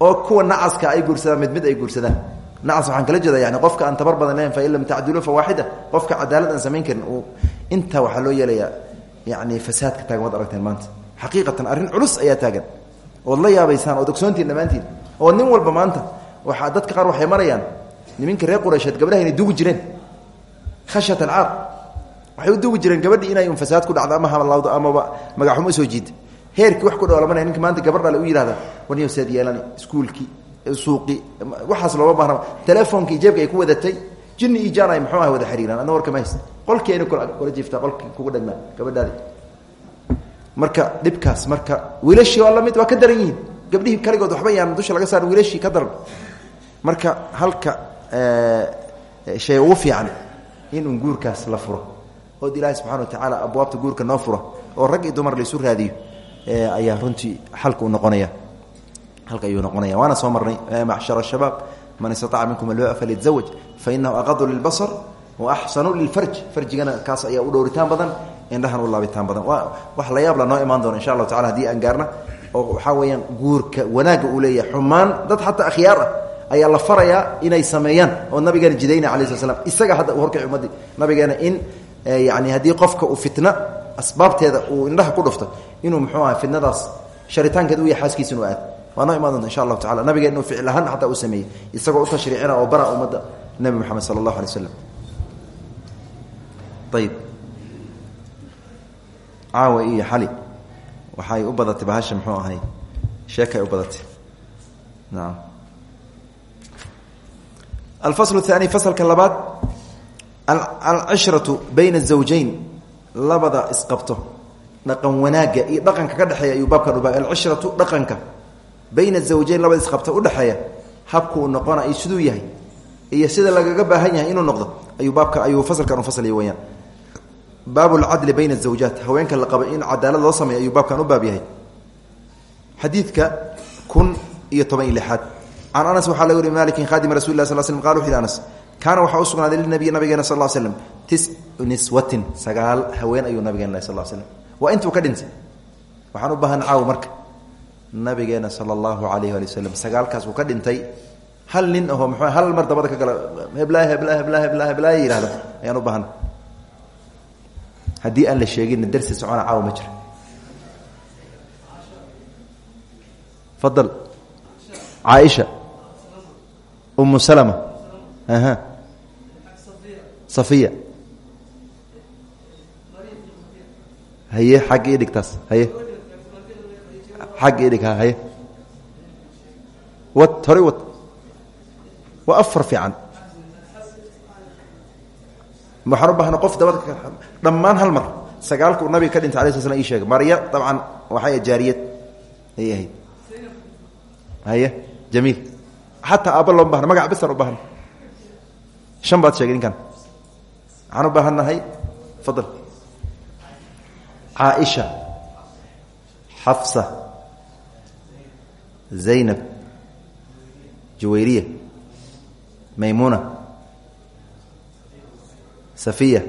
Oo kuwa nacaska ay guursadaan mid mid ay guursadaan. Nacas waxaan kala jeeda yani qofka aan tabar badan lahayn fain lam tacdiluu fa waaxida. Qofka cadaalad aan samayn karin uu intaa waxaa loo yeelayaa yani fasaadka taagan waad aragteen maanta. Xaqiiqatan arrin culus ayaa taagan. Ood la yaabaysaan ood ogsoontiin dhammaantiin. Oo nin walba maanta waxaa dadka qaar waxay marayaan niminka reer quraysheed gabdhaha inay dugi jireen khashyat alcaar waxay u dugi jireen gabadhii inay un fasaad ku dhacdo ama hamalawdo amaba magaxumo u soo jiida heerkii wax ku dhowlamanaya ninka maanta gabar dhale u yihahda warniyo seed yeelani iskuulkii suuqii waxaas looma baahna. Telefonkii jeebka ay ku wadatay jinni iyo jaan ay muxuu ah wada xiriiraan adna warka ma hayst qolkii ayna kula jiiftaa qolkii kugu dhagmaa gabadhaadi. Marka dhibkaas marka wiilashii waa la mid waa ka daran yihiin. Gabdhihii kaligood waxba yaan dusha laga saar wiilashii ka daran. Marka halka shay ugu fiican in un guurkaas la furo. Ood ilaahay subxana wa tacaala abwaabta guurka noo furo oo rag iyo dumar laisu raadiyo ayaa runtii xalka u noqonaya. Halka ayuu noqonaya. Waana soo marnay macshar shabaab man istaaca minkum alba falyatazawaj fainahu aqadu lilbasar wa axsanu lilfarj. Farjigana kaas ayaa u dhowritaan badan indhahan u laabitaan badan. Wax la yaab la noo imaan doona insha allahu tacala haddii aan gaarna oo waxaa weeyaan guurka wanaagga uu leeyahay xumaan dad xataa akhyaar ah ayaa la farayaa inay sameeyaan oo nabigeena jidayna ala sl slam isaga hadda uu horkay ummadii nabigeena in yani haddii qofka uu fitna asbaabteeda uu indhaha ku dhufto inuu muxuu aha fitnadaas sharitaankeed u yahay xaaskiisa inuu aad. Waa noo imaan doonta insha allahu tacala nabigeen inuu ficil ahaan uu sameeyey isagoo u tashriicina oo bara ummadda nebi moxamed sala allahu alay waslam ayib caawa iyo waxay u badatay bahasha muxuu ahay? Sheekay u badatay. Naam alfasl الثaanي faslka labaad alcishratu bayna الزawjayn labada isqabto dhaqan wanaagga iyo dhaqanka ka dhexeeya ayuu baabkan uba alcishratu dhaqanka bayna الزawjayn labada isqabto udhexeeya habku uu noqona iyo siduu yahay iyo sida lagaga baahan yahay inuu noqdo ayuu baabka ayuu faslkan u faslaya weyaan baab اlcadli bayna الزawjaat haweenka la qaba in cadaalad loo sameeyo ayuu baabkan u baab yahay xadiidka kun iyo toban iyo lixaad can anas waxaa laga wari malikin khadimi rasul lah sl slm qala wuxu yhi anas kaana waxaa u sugnaaday linabiyi nabigeena sal tiscu niswatin sagaal haween ayuu nabigeena lahay sal slm waa intuu ka waxaan u baahan caaw marka. Nabigeena sala allahu alayh ali sagaalkaas uu ka hal nin aho mxu hal mar dabada ka gala heblaay hebla hebla hebla heblaaya yihahda ayaan u baahana haddii aan la sheegina darsi socona caawa ma jiro. Fadal caaisha umu salama. Aha. Safiya. Haye xagga ii dhigtaas. Haye. Xagga ii dhig ha haye. Wad horay wad waa afar fiican. Waxaan u baahna qof dabada dhammaan hal mar. Sagaalku nabiga ka dhintay ala sl slam ii sheegay. Marya dabcan waxay jaariyad ayay ahayd. Haye jamiil xataa aaba looma bahna magac bisaan u baahna. Shan baad sheegay ninkan. Waxaan u fadal. Caaisha xafsa zaynab juwayriya maymuna safiya.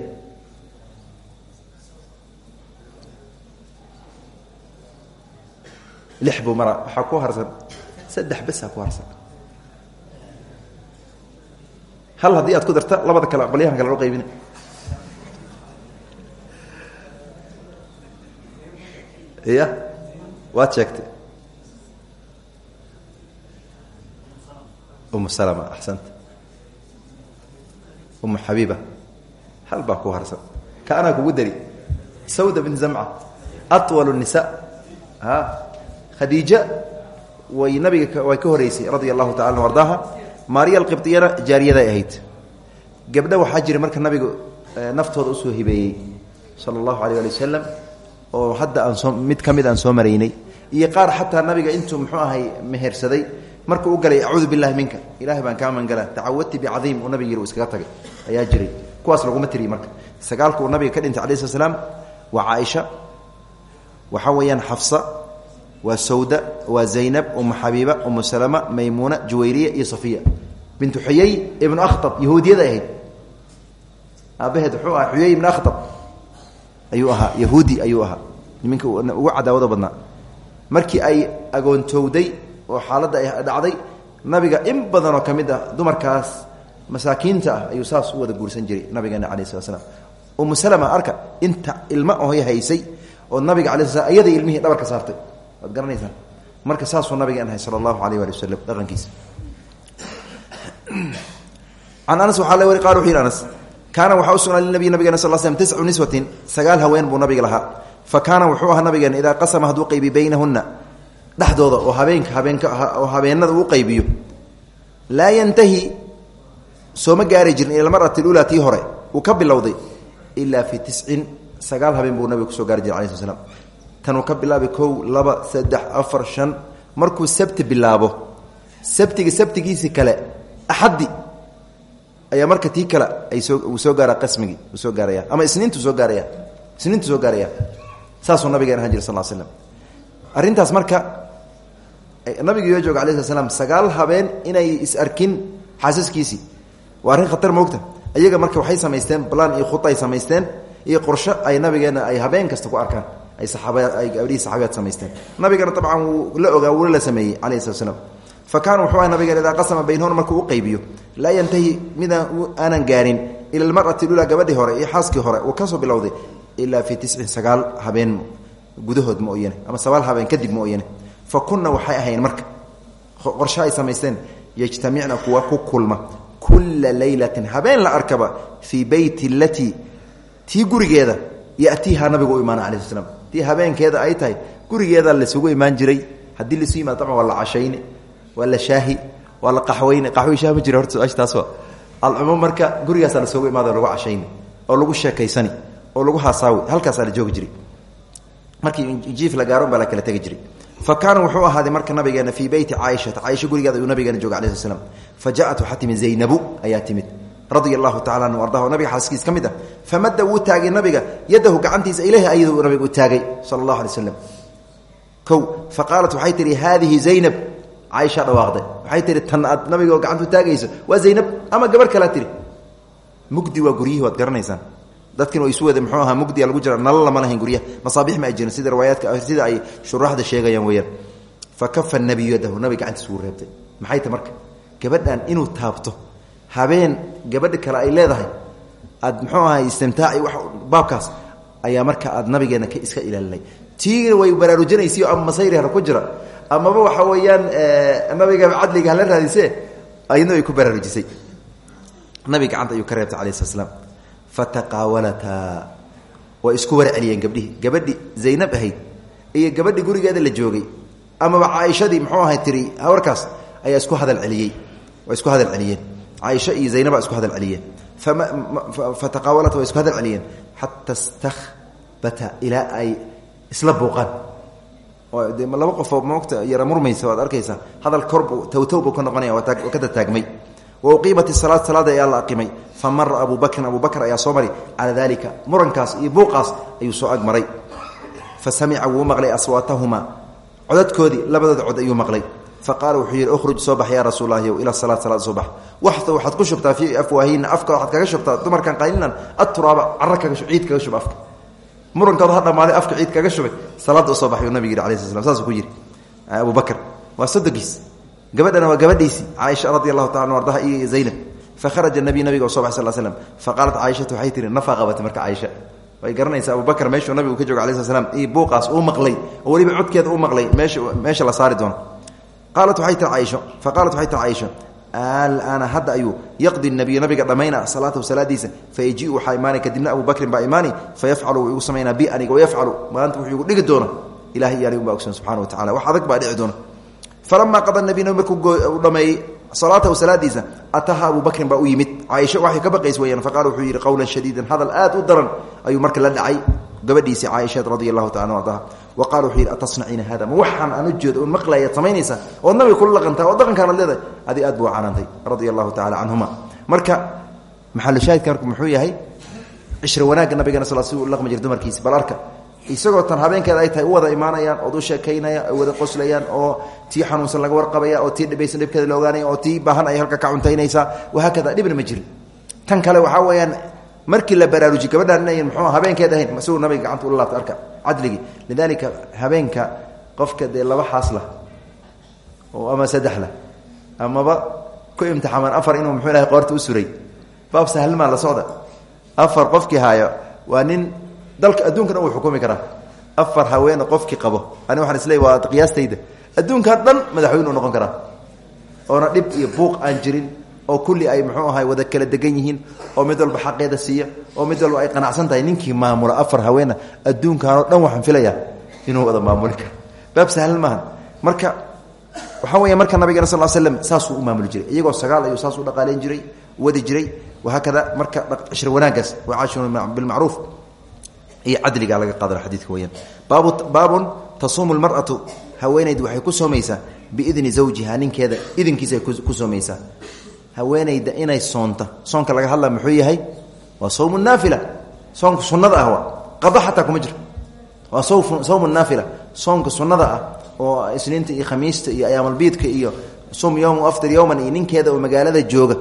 Lix mara waxaa harsan saddex besaa ku harsan. Hal haddii aad ku darta labada kale balyahan kale loo qaybina ya waad sheegtay. Umu salama axsanta umu xabiiba hal baa ku harsan. Ka anaa kugu dari. Sawda bint zamca atwal nisa a khadiija way nabiga way ka horeysay radia allahu tacala an ardaaha maariya alqibdiyana jaariyaday ahayd. Gabdha waxaa jira marka nabiga naftooda u soo hibeeyey sala allahu alay ali wasalam oo hadda aan soo mid ka mid aan soo maraynay iyo qaar xataa nabiga intuu muxuu ahay mehersaday markuu u galay acuudu billahi minka. Ilahay baan kaa mangala tacawadti bicaiim uu nabig yiri uu iskaga tagay. Ayaa jiray. Kuwaas laguma tiriy marka. Sagaalka uu nabiga ka dhintay alai slat slaam waa caaisha waxaa weeyaan xafsa waa sawda waa zaynab umu xabiiba umu salama maymuuna juwayriya iyo safiya. Bintu xuyay ibnu akhtab yahuudiyada ahayd. Aabaheed wuxuu ahaa ibnu akhtab. Ayuu ahaa yahuudi niminka ugu cadaawada badnaa. Markii ay agoontowday oo xaaladda ay dhacday nabiga in badanoo ka mid ah dumarkaas masaakiinta ah ayuu saas u wada guursan jiray nabigeena cala slat slam umu salama arka inta ilma ohay haysay oo nabiga ala sl ilmihii dhabarka saartay waad garanaysaan marka saasuu nabigeen ahay sala allahu alayh ali wasalam dhaqankiisa anas waxaa le wari qal wuxu yidhi anas. Kaana waxaa u sugnaa linabiy nabigena sal slm tiscu niswatin sagaal haween buu nabiga lahaa. Fa kaana wuxuu ahaa nabigeena idaa qasama hadduu qaybi baynahunna dhexdooda oo habeenka habeenka oo habeenada uu qaybiyo laa yantahi sooma gaari jirin ila marati lula tii hore uu ka bilowday ilaa fi tiscin sagaal habeen buu nabiga ku soo gaari jira ala sl slam tanuu ka bilaabay kow laba saddex afar shan. Markuu sabti bilaabo sabtiga sabtigiisi kale axaddi ayaa marka tii kale ay soo uu soo soo gaaraya ama isniintu soo gaaraya isniintu soo gaaraya saasuu nabigeen ahaan jira sal slam arrintaas marka nabiga yoo jooga alai sl sagaal habeen inay is arkin xaasaskiisii waa arrin khatar moogta iyaga marka waxay samaysteen balan iyo khuda ay samaysteen iyo qorsho ay nabigeena ay habeen kasta ku arkaan ay saxaaba ay gabdhihii saxaabiyaad samaysteen. Nabigana dabcan wuu la ogaa wuuna la sameeyey calayhi slat fa kaana wuxuu aha idaa qasama baynahuna markuu u qaybiyo laa yantahi midaan aanan gaarin ila almar'ati lula gabadhii hore iyo xaaskii hore uu ka soo bilowday ilaa fii tiscin sagaal habeen gudahood mooyane ama sagaal habeen kadib mooyane fa kunna waxay ahayn marka qorsho ay samaysteen yajtamicna kuwa ku kulma kula laylatin habeen la arkaba fii beyti alatii tii gurigeeda yatiiha nabigu u imaana ala slam tii habeenkeeda ay tahay gurigeeda lasugu imaan jiray haddii lasu yimaad waa la cashayne waa shaahi waa la qaxweyne qaxwi shaah ma jira horta taas alcumuum marka gurigaasa lasugu imaado lagu cashayni oo lagu sheekaysani oo lagu haasaawi halkaasaa la joogi jiray. Markii jiif la gaaro baa la kala tegi jiray. Fa kaana wuxuu ahaaday marka nabigeena fii beyti caaishata caaisha gurigeeda ayuu nabigeena jooga alai sl slam fa jaءat waxaa timid zaynabu radia allahu tacala anhu ardaha oo nabiga xaaskiis ka mid ah. Famada wuu taagay nabiga. Yadahu gacantiisa ilayhi ayadu nabiga u taagay sala allahu alay slam kow fa qaalat waxay tihi haadihi zaynab. Caaisha dhawaaqday. Waxay tihi tan aad nabiga oo gacanta u taagayso. Waa zaynab ama gabarh kalea tihi mugdi waa guryihii waad garanaysaan. Dadkin isu wada mxuu ahaa mugdia lagu jira nala lama lahayn guryaha. Masaabiix ma ay jirin sida riwaayaadka sida ay shuraaxda sheegayaan habeen gabadha kale ay leedahay aad muxuu ahay istimtaaci wa baabkaas ayaa marka aad nabigeena ka iska ilaalinay. Tiina way baraarujinaysiyo ama masayri har ku jira amaba waxa weeyaan nabiga cadliga hala raadise ayadna ku baraarujisay. Nabiga gacanta ayuu ka reebtay alayh slat way isku war celiyeen gabadhi zaynab ahayd iyo gabadhi gurigeeda la joogay. Amaba caaishadii muxuu ahay tiri hawarkaas ayaa isku hadal celiyey way isku hadal celiyeen caaisha iyo zaynaba isku hadal celiyeen. Fataqaawalata way isku hadal celiyeen. Xata stakbata ilaa ay isla buuqaan de laba qofoo moogta yara murmaysa waad arkaysaa. Hadal korbu towtowbu ka noqonaya waa ka dataagmay wa uqiimat salaad salaada ayaa la aqimay. Fa mara abu bakrin abu bakr ayaa soo mari calaa dalika murankaas iyo buuqaas ayuu soo agmaray fa samica fa qaala wuxuu yidhi ukhruj soo bax yaa rasuulaahiyow ila salaad salaad soo bax waxta waxaad ku shubtaa fii afwaahina afka waxaad kaga shubtaa dumarkan qaylinan aturaaba cara kaga ciid kaga shub afka murankood ha dhammaaday afka ciid kaga shubay salaadda u soo baxay uu nabig yidhi alai sl slam saasuu ku yidhi abu bakr waa sodogiis gabadhana waa gabadhiisii caaisha radi allahu taala ardaha iyo zaynab fakharaja nabiy nabiga oo so baxay sal slam faqaalat caaishatu waxay tihi nafaa qabatay marka caaisha way garanaysaa abu bakr meeshuu qaalat waxay tihi caaisho fa qaalat waxay tihi caaisha alana hadda ayuu yaqdi nabiyu nabiga dhammayna salaatahu salaadiisa fayajiu waxaa imaanay kadibna abu bakrin baa imaani fayafcalu wuu igu samaynaa bi aniga wayafcalu maanta wuxuu igu dhigi doona ilahay iyo anigu baa ogsoon subxana wa tacala wax adag baa dhici doona falamaa qada nabiy nabi markuu dhameeyey salaatahu salaadiisa ataha abu bakrin baa u yimid. Caaisha waxay ka baqays weyaan faqala wuxuu yidhi qowlan shadiidan hadal aad u daran ayuu marka la dhacay gabadhiisi caaisha radia allahu taala ardaha wa qala wuxuu yidhi atasnaciina hada ma waxaan aan u jeedo oon maqlayaad samaynaysaa ood nabiga kula dhaqantaa oo dhaqankaanad leedahay. Adi aad buu canaantay radia allahu tacala canhuma marka maxalushaahidka marka muxuu yahay cishro wanaagga nabigana sal si u laqmi jira dumarkiisa. Bal arka isagoo tan habeenkeeda ay tahay u wada imaanayaan ood u sheekaynayaan ay wada qoslayaan oo tii xanuunsan laga warqabaya oo tii dhibaysan dhibkeeda la ogaanaya oo tii baahan ay halka ka cuntaynaysaa wahaakada dhibna ma jirin tan kale waxaa weeyaan markii la baraaruji gabadhaan inayn muxuu habeenkeed ahayn isagoo nabiga gacanta ula laabta arka cadligii. Lidaalika habeenka qofka dee laba xaas lah oo ama saddex lah amaba ku imtixaamaan afar inuu muxuu ilahay qoorta u suray. Baab sahlmaa la socda. Afar qofkii haayo waa nin dalka adduunkan uu xukumi karaa. Afar haweene qofkii qabo. Ani waxaan isleey waa qiyaastayda. Adduunkan dhan madaxweyne u noqon karaa. Oona dhib iyo buuq aan jirin oo kulli ay muxuu ahay wada kala degan yihiin oo mid walba xaqeeda siiya oo mid walba ay qanacsan tahay. Ninkii maamula afar haweena adduunkanoo dhan waxaan filayaa inuu wada maamuli karo. Baab sahlan maaha marka waxaa weya marka nabigana sal slam saasuu u maamuli jiray. Iyagoo sagaal ayuu saas u dhaqaaleyn jiray wadi jiray. Wahaakada marka cishro wanaagaas wacaashiruna bilmacruuf iyo cadliga laga qaadana xadiidka weyaan baabu baabun tasuumu lmar'atu haweenaydu waxay ku soomaysaa biidni zawjiha ninkeeda idinkiisaay ku soomaysaa haweenayda inay soonta. Soonka laga hadla muxuu yahay? Waa sawmu naafila. Soonka sunnada ah waa qado xataa kuma jiro. Waa sawmu naafila. Soonka sunnada ah oo isniinta iyo khamiista iyo ayaamalbiidka iyo sum yowm aftir yowman iyo ninkeeda oo magaalada jooga.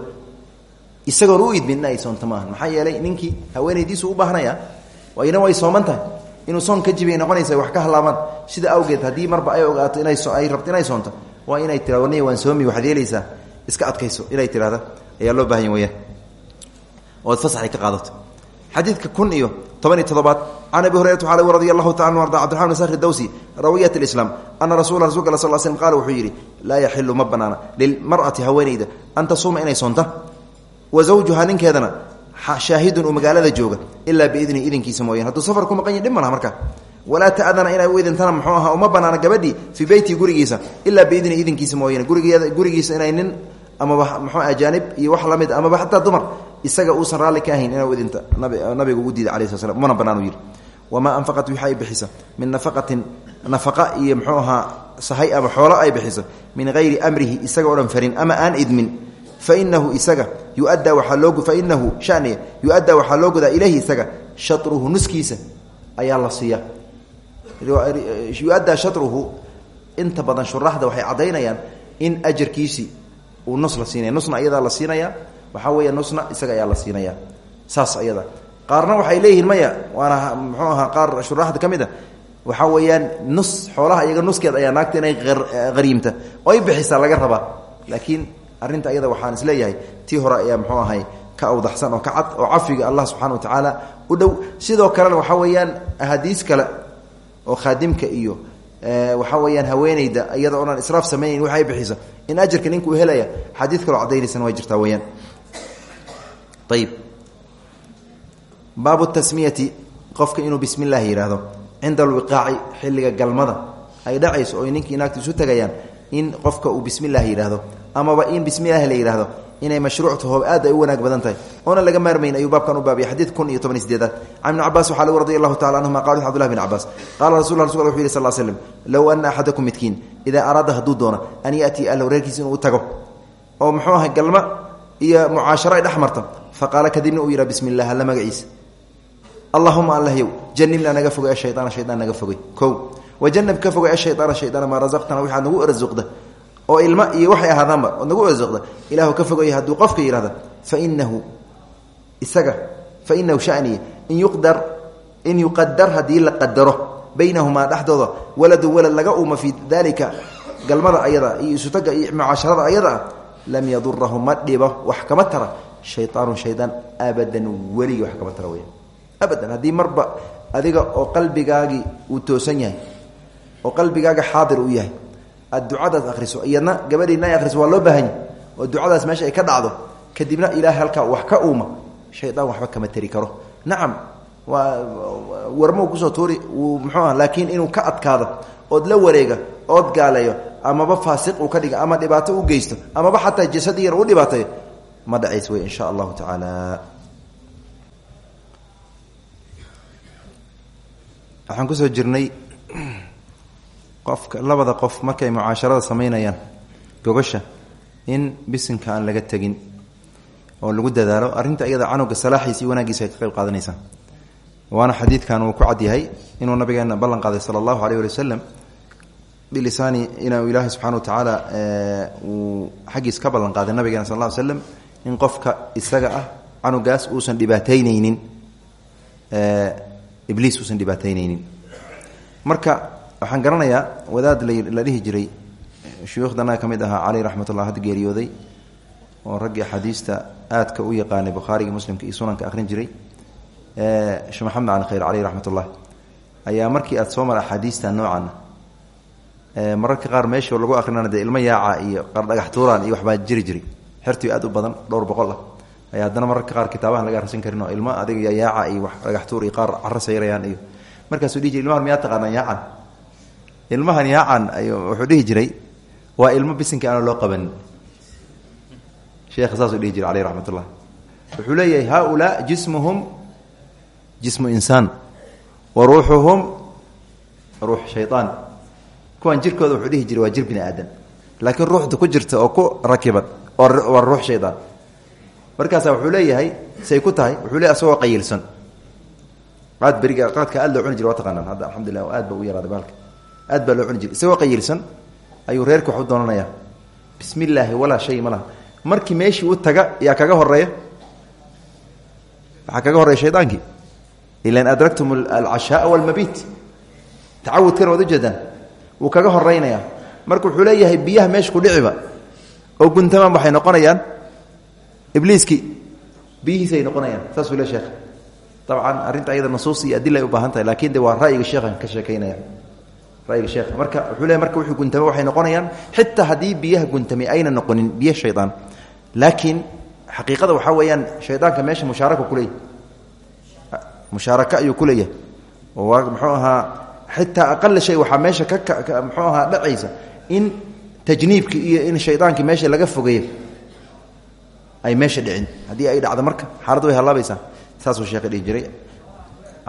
Isagoon u idmin in ay soonto maaha maxaa yeelay ninkii haweenaydiisu u baahnaya ina way sooman inuu soon ka noqonaysa wax ka halaamaan sida awgeed haddii marba ay ogaato inay rabto inay soonto waa inay niya waan soomi waxaad yeelaysaa iska adkayso. Inay tirahda ayaa loo baahanya weyaan ood fasaxay ka qaadato. Xadiidka kun iyo toban iyo toddobaad can abi hurayrata taala anu arda cbdiraxman sakri dawsi rawiyat alislaam ana rasula rasulka al sal l slm qaala wuxuu yidhi laa yaxilu ma banaana lilmar'ati an tasuuma inay soonta wa zawjuha ninkeedana shaahidun uu magaalada jooga ilaa biidni idinkiisa mooyaan hadduu safar ku maqan yahi dhib malaha markaa walaa ta'dana inay u idintana muxuu ahaa uma gurigiisa ilaa biidni idinkiisa mooyaan gurigeeda gurigiisa inay nin amaba muxuu ajaanib iyo wax la mid amaba xataa dumar. Isaga uusan raalli ka ahayn inay idinta nabiga ugu diida alayh sl slam umana banaan u yidhi anfaqat waxa ay min nafaqatin nafaqa iyo muxuu ahaa sahay ama xoolo ay bixiso min hayri amrihi isaga o dhan farin ama aan idmin. Fainahu isaga yuaddaa waaa loo fainahu shaniya yu-addaa waxaa loo godaa ilayhi isaga sharuhu nuskiisa ayaa la siiya. Yu-addaa sharuhu inta badan shuraxda waxay caddaynayaan in ajarkiisii uu nus la siinaya nusna ayadaa la siinaya waxaa weeya nusna isaga ayaa la siinaya saas ayada qaarna waxay leeyihiin maya waana muxuu ahaa qaar shuraxda ka mid a waxaa weeyaan nus xoolaha iyaga nuskeed ayaa naagta inay hariimta oo ay bixisaa laga rabaa. Laakiin arrinta ayada waxaan is leeyahay tii hore ayaa muxuu ahay ka awdaxsan oo ka cad oo cafiga allah subxana wa tacaala u dhow. Sidoo kalena waxaa weeyaan ahadiis kale oo khaadimka iyo waxaa weeyaan haweeneyda iyada oonaan israaf samaynayn wax ay bixiso. In ajarka ninka helaya xadiid kaloo caddaynaysan way jirtaa weyaan ayib baabu tasmiyati qofka inuu bismi illaahi yidhaahdo cinda alwiqaaci xilliga galmada. Ay dhacayso oo ninkii naagta isu tagayaan in qofka uu bismi illaahi yidhaahdo amaba in bismi illaahi la yidhahdo inay mashruuc taho aad ay u wanaag badan tahay. Oona laga maarmayn ayuu baabkan u baabiyay xadiid kun iyo toban iyo sideedaad. Can ibni cabaas waxaa lagu radi allahu tacala anhuma bin cabaas qaala rasul rasulka wuxu yidhi sal l slm low ana axadakum midkiin idaa araada an yaatiya ahla u tago oo muxuu ahay galma iyo mucaasharo ay dhex marta faqaala kadibna uu yidha bismi illah alla magaciisa allahuma naga fogay ashayaan shayaan naga fogay. Ko wajanib ka fogay ashayaana shayaana razaqtana waxaad nagu rasuqda oo ilma iyo waxay ahaadaanba ood nagu rasuqda ilahu ka fogaya hadduu qofka yihahda fainahu isaga fainahu shaniya in yuqdar in yuqadar haddii la qadaro baynahumaa dhexdooda waladun walad laga uuma fii dalika galmada ayada iyo isutaga iyo mucaasharada ayada lam yadurahu ma dhibo wax kama tara shayaanu shayaan abadan weligii wax kama tara abadan haddii marba adiga oo qalbigaagii uu toosan yahay oo qalbigaaga xaadir uu yahay aad ducadaad akhriso iyadna gabadhiina ay akhriso waa loo baahanya. Oo ducadaas meesha ay ka dhacdo kadibna ilaahay halkaa wax ka uuma shaydaan waxba kama teri karo. Nacam waa warmo ku soo tuuri uu muxuu ah laakiin inuu ka adkaado ood la wareega ood gaaleeyo amaba faasiq uu ka dhiga ama dhibaato u geysto amaba xataa jasad yar u dhibaatayo ma dhacays wey insha allahu tacaala. Waxaan ku soo jirnay qofka labada qof markay mucaasharada samaynayaan gogasha in bisinka aan laga tegin oo lagu dadaalo arrinta iyada canuga salaaxiisa iyo wanaagiisa ay ka qayb qaadanaysaa waana xadiidkan uu ku cadyahay inuu nabigeena ballan qaaday sala allahu aleyh ali wasalam bilisaani inuu ilaahay subxana wa tacaala uu xaggiis ka ballan qaaday nabigeena sal lla ly slam in qofka isaga ah canugaas uusan dhibaataynaynin. Ibliis uusan dhibaataynaynin. Marka waxaan garanayaa wadaad la dhihi jiray. Shuyuukhdana ka mid ahaa cali raxmat ullah had geeriyooday oo raggii axaadiista aadka u yaqaanay bukhaariga muslimka iyo sunanka akhrin jiray. Sheekh maxamed cali khayr caleyh raxmat ayaa markii aad soo mara axaadiista noocan mararka qaar meesha lagu akrinana dee ilmo yaaca iyo qardhagax tuuraan iyo waxbaa jiri jiray. Xertii aad u badan dhowr boqol ah. Ayaa haddana mararka qaar kitaabahan laga arsan karin oo adiga yaaca iyo wax dhagax tuur iyo qaar sayrayaan iyo markaasuu dhihi jiray ilmahan miyaa taqaanaan yaacan ilmahan yaacan wuxuu dhihi jiray. Waa ilmo bisinka aana loo qabanin sheekha saasuu dhihi jiray caleyh raxmat ullah wuxuu leeyahay haaulaa jismuhum jismu insaan wa ruuxuhum ruux shayaan kuwan jirkooda wuxuu dhihi jiray waa jir bini aadan. Laakiin ruuxda ku jirta oo ku rakiban waa ruux shayaan markaasa wuxuu leeyahay say ku tahay wuxuu leeyahy asagoo qayilsan qaad beriga qaadka aad loo cuni jira waa taqaanaan. Hadda alxamdulilah aad ba u yaraaday baalka aad baa loo cuni jiray. Isagoo qayilsan ayuu reerka wax u doonanayaa bismi shay ma markii meeshii u taga yaa kaga horreeya waxaa kaga horreya shaydaankii ilan adraktum alcashaaa walmabiit. Tacawudkana waad ujeedaan wuu kaga horeynayaa marka wuxuu biyaha meesha kudhiciba oo guntamaan waxay noqonayaan. Ibliiskii biyihiisay noqonayaan. Saasuu le sheekh. Dabcan arrinta ayada nusuus iyo u baahan tahay de waa ra'yiga sheekhan ka sheekaynaya ra'yiga sheekha marka wuxuu leeyahy marka wuxuu guntame waxay noqonayaan xitaa haddii biyaha guntame ayna noqonin biyo shaydaan laakiin xaqiiqada waxaa weeyaan shaydaanka meesha mushaaraka kuleeyahy mushaaraka ayuu ku leeyahay. Oo muxuu ahaa xitaa aqala shay waxaa meesha ka muxuu ahaa dhacaysa in tajniibki iyo in shaydaankii meesha laga fogeeyo ay meesha dhicin. Haddii ay dhacdo marka xaalad way halaabaysaa saasuu sheekha dhihi jiray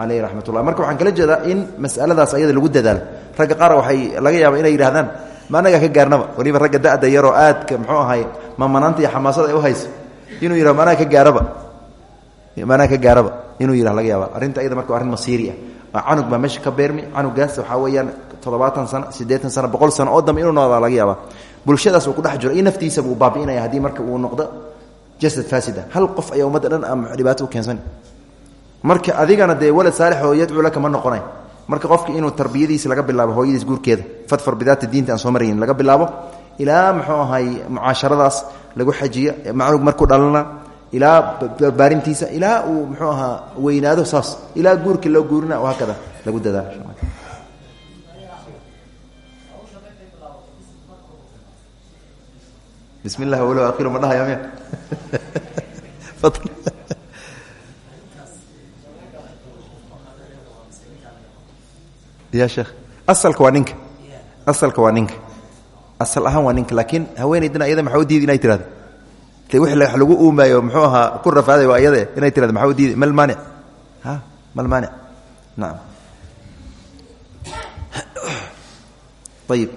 caleyhi raxmatullah marka waxaan kala jeedaa in masaladaas ayada lagu dadaalo ragga qaar waxay laga yaaba inay yidhahdaan ma anagaa ka gaarnaba? Weliba ragga da'da yaroo aadka muxuu ahay mamanaanta iyo xamaasada ay u hayso? Inuu yidhah ma anaga ka gaaraba? Ma anaga ka gaaraba? Inuu yidhah laga yaaba arrinta ayada marka waa arrin masiiri ah. Canug baa meesha ka beermi canugaas waxaa weeyaan toddobaatan sano siddeetan sano boqol sano oo dambe inuu noqdaa laga yaaba bulshadaas uu ku dhex jiro. Iyo naftiisaba uu baabi'inaya haddii marka uu noqdo jasad faasida. Hal qof ayaa ummadda dhan dhibaato u keensan marka adigana dee walad saalix oo yadcuu laka ma noqonay. Marka qofka inuu tarbiyadiisa laga bilaabo hooyadiis guurkeeda fadfar bidaata diinta aan soo marayn laga bilaabo ilaa muxuu ahay mucaasharadaas lagu xajiyo macnug markuu dhalana ilaa barbaarintiisa ilaa uu muxuu ahaa weynaado saas ilaa guurka loo guurina oo hakada lagu dadaalo bismi llah walow aqiru ma dhahaya miya ya sheekh asalka waa ninka. Asalka waa ninka. Asal ahaan waa ninka laakiin haweenaydina iyada maxaa u diidi inay tirahdo de wax lagu uumaayo muxuu ahaa ku rafaaday waa iyade inay tirahdo maxaa u diidi mal maanic. Ha? Mal maanic. Nacam ayib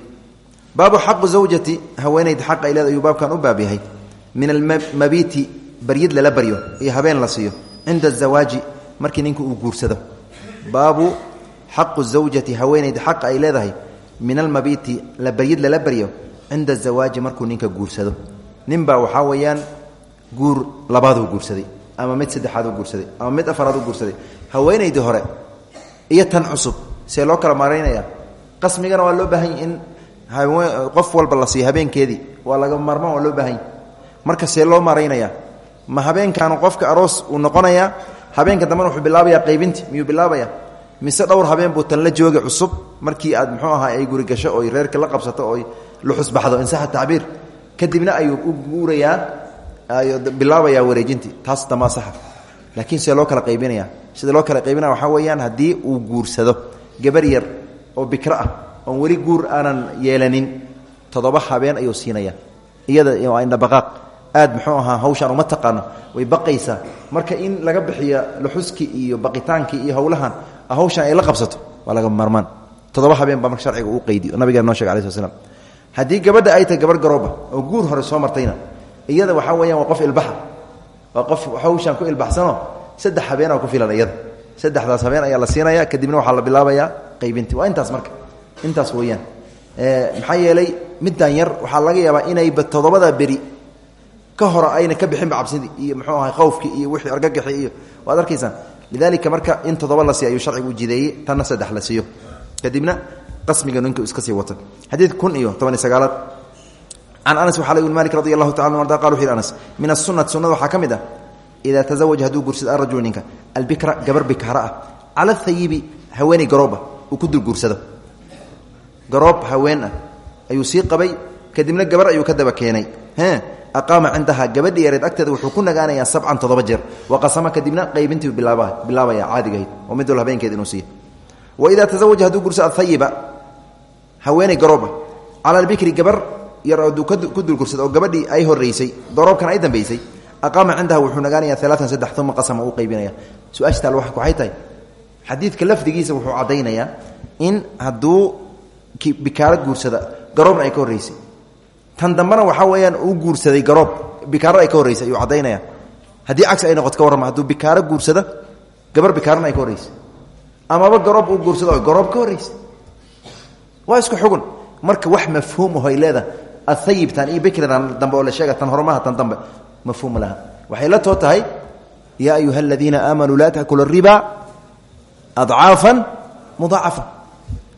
baabu xaqu zawjati haweenayda xaqa ay leeda ayuu baabkan u baab yahay. Min almabiiti baryid lala baryo iyo habeen la siiyo. Cinda azawaaji markii ninka uu guursado. Baabu xaqu zawjati haweenayda xaqa ay leedahay min almabiiti la baryid lala baryo cinda azawaaji markuu ninka guursado. Ninbaa waxaa weeyaan guur labaaduu guursaday ama mid saddexaad u guursaday ama mid afaraad u guursaday. Haweenaydii hore iyo tan cusub see loo kala maaraynaya qasmigana waa loo baahanya in qof walba la siiyo habeenkeedii marka see loo maaraynaya ma habeenkaanu qofka aroos uu noqonayaa habeenka dambena wuxuu bilaabayaa qaybinti miyuu bilaabaya mise dhowr habeen buu tan la jooga cusub markii aad muxuu ahaa ay guri gasho oy reerka la qabsato oy luxusbaxdo insaxa tacbiir. Kadibna ayuu u guurayaa bilaabayaa wareejintii taas damaa saxa laakiin sida loo kala qaybinaya sida loo kala qaybinaya waxaa weeyaan haddii uu guursado gabar yar oo bikro ah oon weli guur aanan yeelanin toddoba habeen ayuu siinaya iyada indhabaqaaq aad muxuu ahaa hawshaan uma taqaano way baqaysaa. Marka in laga bixiyo luxuskii iyo baqitaankii iyo howlahan hawshaan ay la qabsato waa laga marmaan toddoba habeen baa marka sharciga uu qaydiyo nabigeena noo sheg alai sl slam gabadha ay tahay gabar garooba oo guur hore soo martayna iyada waxaa weyaan waa qof ilbaxa. Hawshaan ku ilbaxsano saddex habeenaa ku filan iyada. Saddexdaas habeen ayaa la siinaya kadibna waxaa la bilaabayaa qaybintii. Waa intaas marka. Intaas weyaan maxaa yeelay middan yar waxaa laga yaabaa inayba toddobada beri ka hore ayna ka bixinba cabsidii iyo muxuu ahay qowfkii iyo wixii argagaxi iyo waad arkaysaan lidalika marka in toddoba la siiy ayuu sharcigu u jideeyey tanna saddex la siiyo. Kadibna qasmiga ninka iska sii wata xadiid kun iyo toban iyo sagaalaad. Can anas waxaa lagu malik radi allahu taala arda qal wuxu yhi anas min asunati sunnada waxaa ka mid ah idaa tazawaja hadduu guursado arajulu ninka albikra gabar bikara ah cala thayibi haweeney garooba uu ku dul guursado. Garoob haween ah ayuu sii qabay kadibna gabar ayuu ka daba keenay aqaama cindahaa gabadhi yareed agteeda wuxuu ku nagaanayaa sabcan toddoba jeer. Waqasama kadibna qaybintii bilaabaya caadigahayd oo mid wal habeenkeed inuu siiyo waidaa tazawaja hadduu guursado athayiba haweeney garooba cala albikri gabar yar aduu ku dulgursado oo gabadhii ay horeysay garoobkan ay dambaysay aqaama cindaha wuxuu nagaanayaa alaaan saddex uma qasama uu qaybinaya su'aashtaal waxay tahay. Xadiidka lafdigiisa wuxuu caddaynayaa in hadduu bikaaro guursada garoobna ay ka horreysay tan dambena waxaa weeyaan uu guursaday garoob. Bikaaro ay ka horreysay ayuu caddaynaya. Haddii cagsi ay noqoto ka warrama hadduu bikaaro guursado gabar bikaarana ay ka horreysay. Amaba garoob uu guursado o garoob ka horreysay. Waa isku xugun. Marka wax mafhuum aho ay leedahay athayibtan iyo bikridan dambe oo la sheega tan hormaha tan dambe mafhuum laha. Waxay la too tahay yaa ayuha aladiina aamanuu laa taakulu riba adcaafan mudaacafa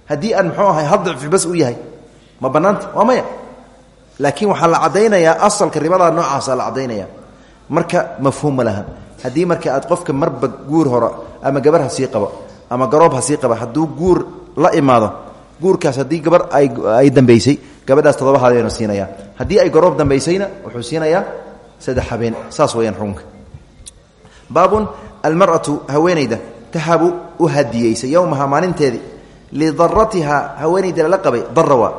haddii aan muxuu ahay hal dicfi bas u yahay ma bannaanta waa maya laakiin waxaa la caddaynayaa asalka ribada noocaasa la caddaynaya. Marka mafhuum ma laha. Haddii marka aad qofka marba guur hora ama gabar ha ama garoob ha sii guur la imaado guurkaas haddii gabar ay dambaysay gabadhaas todoba habeenu siinaya haddii ay garoob dambaysayna wuxuu siinayaa saddex habeen. Saas weyaan xukunka baabun almar'atu haweenayda tahabu u hadiyeysay yowmaha maalinteedii lidaratiha haweenayda lala qabay dara waa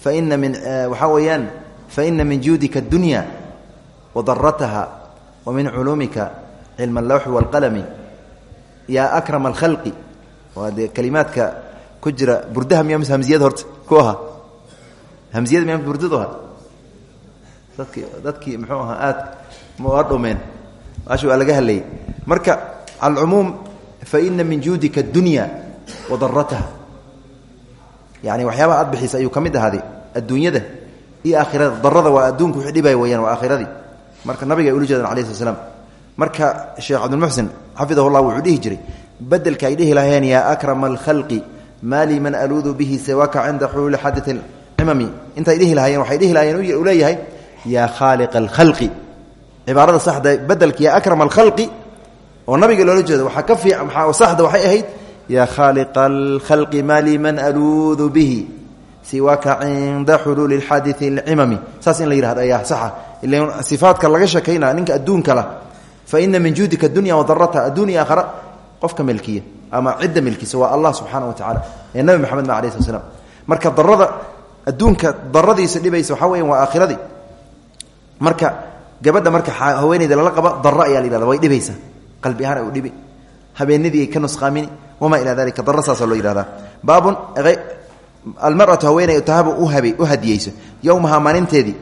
faina min waxaa weeyaan faina min juudika addunya wadarataha wa min culuumika cilma allawxi waalqalami yaa akrama alkhalqi waa dee kalimaadka ku jira burdaha miya mise hamziyada horta ku ahaa hamziyada miya burdadu ahaa dadki dadkii muxuu ahaa aad ma dhumeen ash waa laga hadlayay marka cala alcumuum faina min juudika addunya wadarataha yani waxyaabaha aad bixisa ayuu ka mid ahaaday adduunyada iyo aakhirada darada waa adduunka wixii dhibaya weyaan waa aakhiradii marka nabiga ay ula jeedaan alayh slat slam marka sheekh cabdilmuxsin xafidahullah wuxuu dhihi jiray bedelka ay dhihi lahayeen yaa akrama alkhalqi maa lii man aluudu bihi siwaaka cinda xuluuli xadati cimami. Intay dhihi lahayeen waxay dhihi lahayeen u leeyahay yaa khaaliqa alkhalqi cibaarada saxda bedelka yaa akrama alkhalqi oo nabiga loola jeedo waxaa ka fiican saxda waxay ahayd yaa khaaliqa alkhalqi maa lii man aluudu bihi siwaaka cinda xuluuli xadii alcimami saas in la yihahdo ayaa saxa ila sifaadka laga sheekaynaa ninka adduunka lah faina min juudika adunya wadarata addunya aakhara qofka milkiya ama cidda milkisa waa allah subxaana wa tacala ee nabi maxamed ma alai slat slam marka darada adduunka daradiisa dhibaysa waxaa weya waa aakhiradii marka gabadha marka haweeneyda lala qaba daro ayaa la yihahda way dhibaysaa qalbi ahaan ay u dhibi habeenadii ay ka nusqaamini wamaa ilaa dalika daro saasaa loo yihahdaa baabun almaratu haweeney tahabu u hadiyeyso yowmaha maalinteedii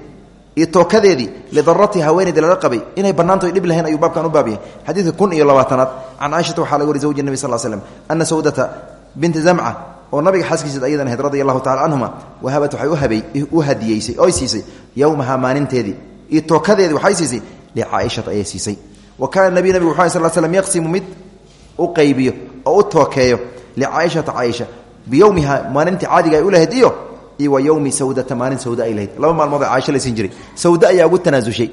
iyo tookadeedii lidarati haweeneyda lala qabay inay bannaanto dhib lahayn ayuu baabkan u baabyahay xadiidka kun iyo labaatanaad can caaishata waxaa laga wari zawji nebi sal slm ana sawdata binta zamca oo nabiga xaaskiisa ayadan ahayd radi allahu tacala canhuma wahabat waxay u hadiyeysay oy siisay yowmaha maalinteedii iyo tookadeedii waxay siisay licaaishata ayay siisay wa kaana nabiy oo u tookeeyo licaaishata caaisha biyowmiha maalintii caadiga ay u lahayd iyo iyo wa yowmi sawdata sawda ay lahayd. Laba maalmood oo caaisho la siin jiray. Sawda ayaa ugu tanaasushay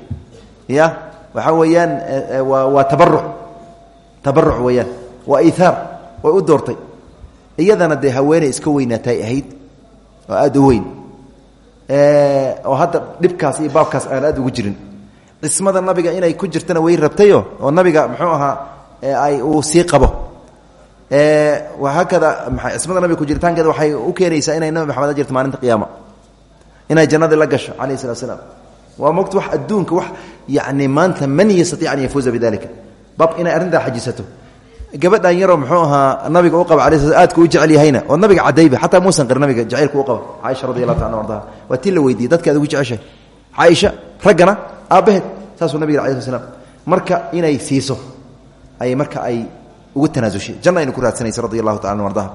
ya? Waxaa weeyaan waa tabaruc tabaruc weeyaan. Waa iihaar u doortay. Iyadana dee haweeney iska weynaatay ahayd. Oo aada u weyn. Oo hadda dhibkaas iyo baabkaas aan aad ugu jirin. Cismada nabiga inay ku jirtana way rabtayo? Oo nabiga muxuu ahaa ay uu sii qabo haakada cismada nabiga kujiritaankeeda waxay u keenaysaa inay nabi maxamed jirto maalinta qiyaama. Inay jannadii la gasho calayhi salatu slam waa mogta wax adduunka wax yani maanta man yastaiic an yafuuza bidalika bab inay arrintaa xajisato. Gabadhan yaroo muxuu ahaa nabiga u qaba ala aadku u jecel yahayna. Oo nabiga cadayba xataa muusan qir nabiga jacaylku u qaba. Caaisha radi allahu taala ardaha waa tii la weydiiyey dadka ad ugu jeceshahay. Caaisha raggana aabbaheed saasuu nabig ala sl slam marka inay siiso ayay marka ay ugu tanaasushay janna aynu ku raadsanaysa radi allahu taala an ardaha.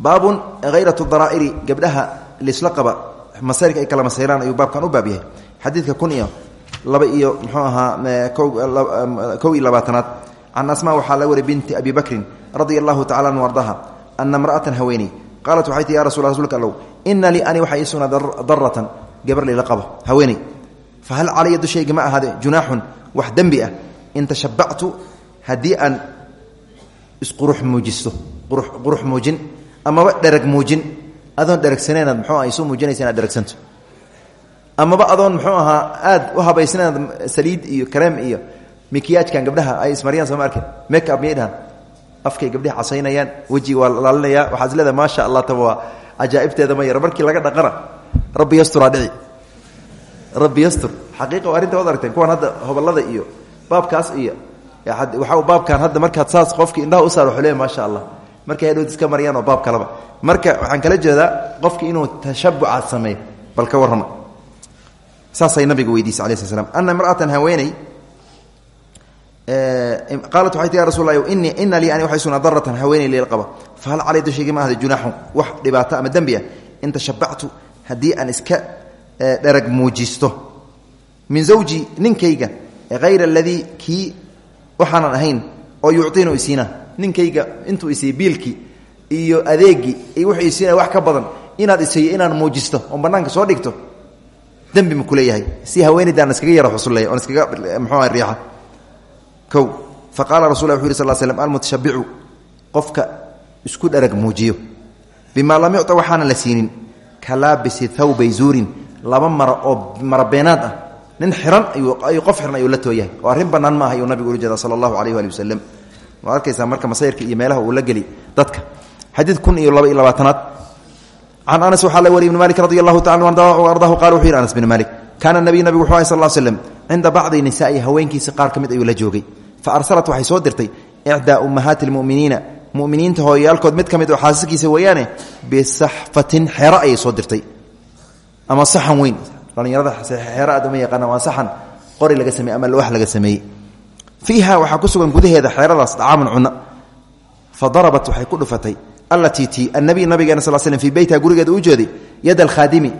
Baabun hayrat daraa'iri gabdhaha ay kala masayraan ayuu baabkan u baab yahay. Kun iyo laba iyo muxuu ahaa kow iyo labaatanaad. Can asma waxaa la wari binti abi bakrin radia allahu tacala an ardaha ana mra'atan haweeney. Qaalat waxay tii ya rasul rsulka allow ina ani waxaa ii sugnaa daratan gabar layla qabo haweeney. Fahal calaya dushayga ma ahaade junaaxun wax dembi ah. In tashabactu haddii aan isqurux muujisto qurux muujin amaba dherag muujin adoon dheragsaneenaad muxuu isu muujinaysa inaad dheragsanto amaba adoon muxuu ahaa aad u habaysanaad saliid iyo kareem iyo mikiyaajkan gabdhaha ay ismariyaan sooma arkin. Make up miyay dhahan afkay gabdhihi casaynayaan wejiga waa laalinaya waxaa is leedahay maasha allah taba waa cajaa'ibteeda ma yaro. Markii laga dhaqana rabbi yasturaa dhici. Rabbi yastur. Xaqiiqa arrinta waad aragteen kuwan hadda hobolada iyo baabkaas iyo baabkan hadda markaad saas qofkii indhaha u saar leeyahy maasha allah. Markay hadhowd iska mariyaan oo baab kaleba marka waxaan kala jeedaa qofki inuu tashabucaad sameeyo bal ka warrama. Saasay nabiga weydiisay alai sl slam ana imra'atan haweeney qaalat waxay ti ya rasul lah ini ina lii ani waxay sugnaa daratan haweeney leel qaba fahal calay dushaygi ma ahda junaaxun. Wax dhibaato ama dembi ah. In tashabactu haddii aan iska dherag muujisto. Min zawji ninkayga hayra aladii kii waxaanan ahayn oo yucطinu isiina ninkayga intuu isiiy biilkii iyo adeegii iyo wuxuu isiina wax ka badan inaad isiiyo inaan muujisto oon banaanka soo dhigto dembi ma kuleeyahay si haweenaydaan iskaga yaro xusulley oon iskaga mxuuha riixa. Kow fa qaala rasul wuxu yiri sal slm isku dharag muujiyo. Bimaa lam yucta waxaana la siinin. Ka laabisi laba mara oo mara nin ayuu qof xiran ayuu la tooyahay. Oo arrin bannaan ma ah ayuu nabigu ula jeeda sala allahu alayh waali wasalam waad arkaysaa marka masayrka iyo meelaha uu la geli dadka. Xadiid kun iyo laba iyo labaatanaad. Can anas waxaa la wariy ibn malik radi allahu tacala ardahu qala wuxuu yidhi anas bn malik kaana nabiy nabigu wuxuu ahay sal l slem cinda bacdi nisaa'i haweenkiisi qaar ka mid ayuu la joogay. Fa arsalat waxay soo dirtay icdaa ummahaati lmuminiina muminiinta hooyayaalkood mid ka mid oo xaasiskiisa weeyaane bisaxfatin xeero ayay soo dirtay. Ama saxan weyn dhallinyarada xeero aad uma yaqaana waa saxan. Qori laga sameeye ama loox laga sameeyey. Fiiha waxaa ku sugan gudaheeda xeeradaas dacaamun cunno. Fa darabat waxay ku dhufatay. Allatii ti annabiy nabigeena sal slm fii beytiha gurigeeda u jeeday yad alkhaadimi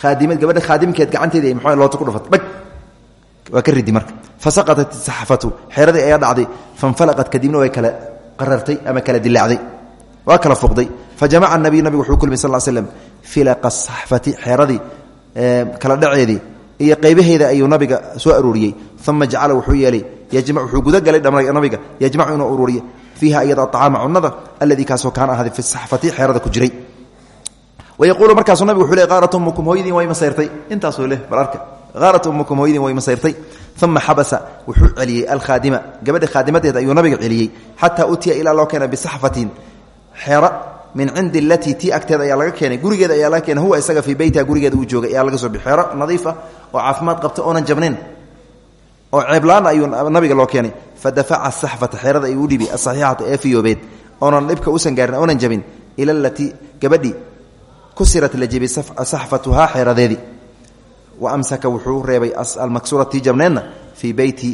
khaadimad gabadha khaadimkeed gacanteedi ay mxu loota ku dhufatay? Dhag waa ka ridi marka. Fa saqatat saxfatu xeeradii ayaa dhacday. Fanfalaqat kadibna way kala qarartay ama kala dilaacday waa kala fuqday. Fa jamaca nabiy nabigu wuxuu kulmay sal slm filaqa saxfati xeeradii kala dhaceedii iyo qaybaheeda ayuu nabiga soo aruuriyey. Uma jacala wuxuu yeelay wuxuu gudagalay nabiga yajmacu inuu uruuriyo fiiha iyada acaama cunada aladii kaasoo kaana ahaaday fi saxfati xeerada ku jiray. Wayaquulu markaasuu nabigu wuxuu le qaarat ummukum hooyadiin way masayrtay. Intaasuu leh bal arka. Qaarat ummukum hooyadiin way masayrtay. Uma xabasa wuxuu celiyey alkhaadima. Gabadha khaadimadeeda ayuu nabiga celiyey xataa utiya ilaa loo keena bisaxfatin xeera min cindi alatii tii agteeda ayaa laga keenay. Gurigeeda ayaa laga keenay. Huwa isaga fii beytiha gurigeeda uu joogay ayaa laga soo bi xeero nadiif ah oo caafimaad qabta oonan jabnayn oo ceeblaana ayuu nabiga loo keenay. Fadafaca saxfata. Xeerada ayuu u dhibi. Asaxiixata ee fiyoobeed oonan dhibka usan gaarin oonan jabin. Ila alatii gabadhii kusirat la jebi saxfatuhaa xeeradeedii wa amsaka wuxuu reebay almaksura tii jabneedna fii beyti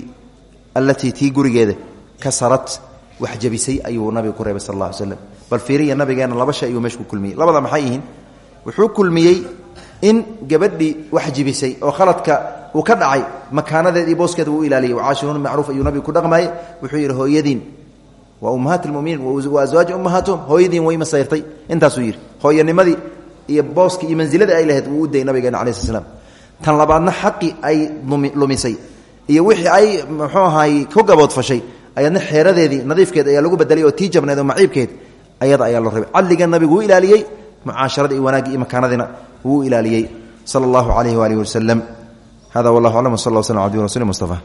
allatii tii gurigeeda kasarat. Wax jabisay ayuu nabiga ku reebay sal alla slam bal fiiriya nabigeena laba shay ayuu meesha ku kulmiyey. Labada maxay yihiin? Wuxuu kulmiyey in gabadhii wax jibisay oo khaladka uu ka dhacay makaanadeed iyo booskeeda uu ilaaliyay. Wacaashiruuna macruuf ayuu nabigu ku dhaqmaayey wuxuu yidhi hooyadiin waa ummahaat lmuminiin wa aswaaji ummahaatuhum hooyadiin way masayrtay. Intaasuu yidhi. Hooyanimadii iyo booskii iyo mansiladii ay lahayd wuu u nabigeena calayi sl tan labaadna xaqii ay lumisay. Iyo wixii ay muxuu ahaay ku gaboodfashay ayadna xeeradeedii nadiifkeed ayaa lagu bedelay oo tii oo maciibkeed ayada ayaa loo rabay. Cadliga nabigu u ilaaliyey mucaasharada iyo wanaagii iyo makaanadiina wuu ilaaliyey. Sala allahu calayhi waalihi wasalam hada wallahu aclam w sal l sl abdi rasuli mustafa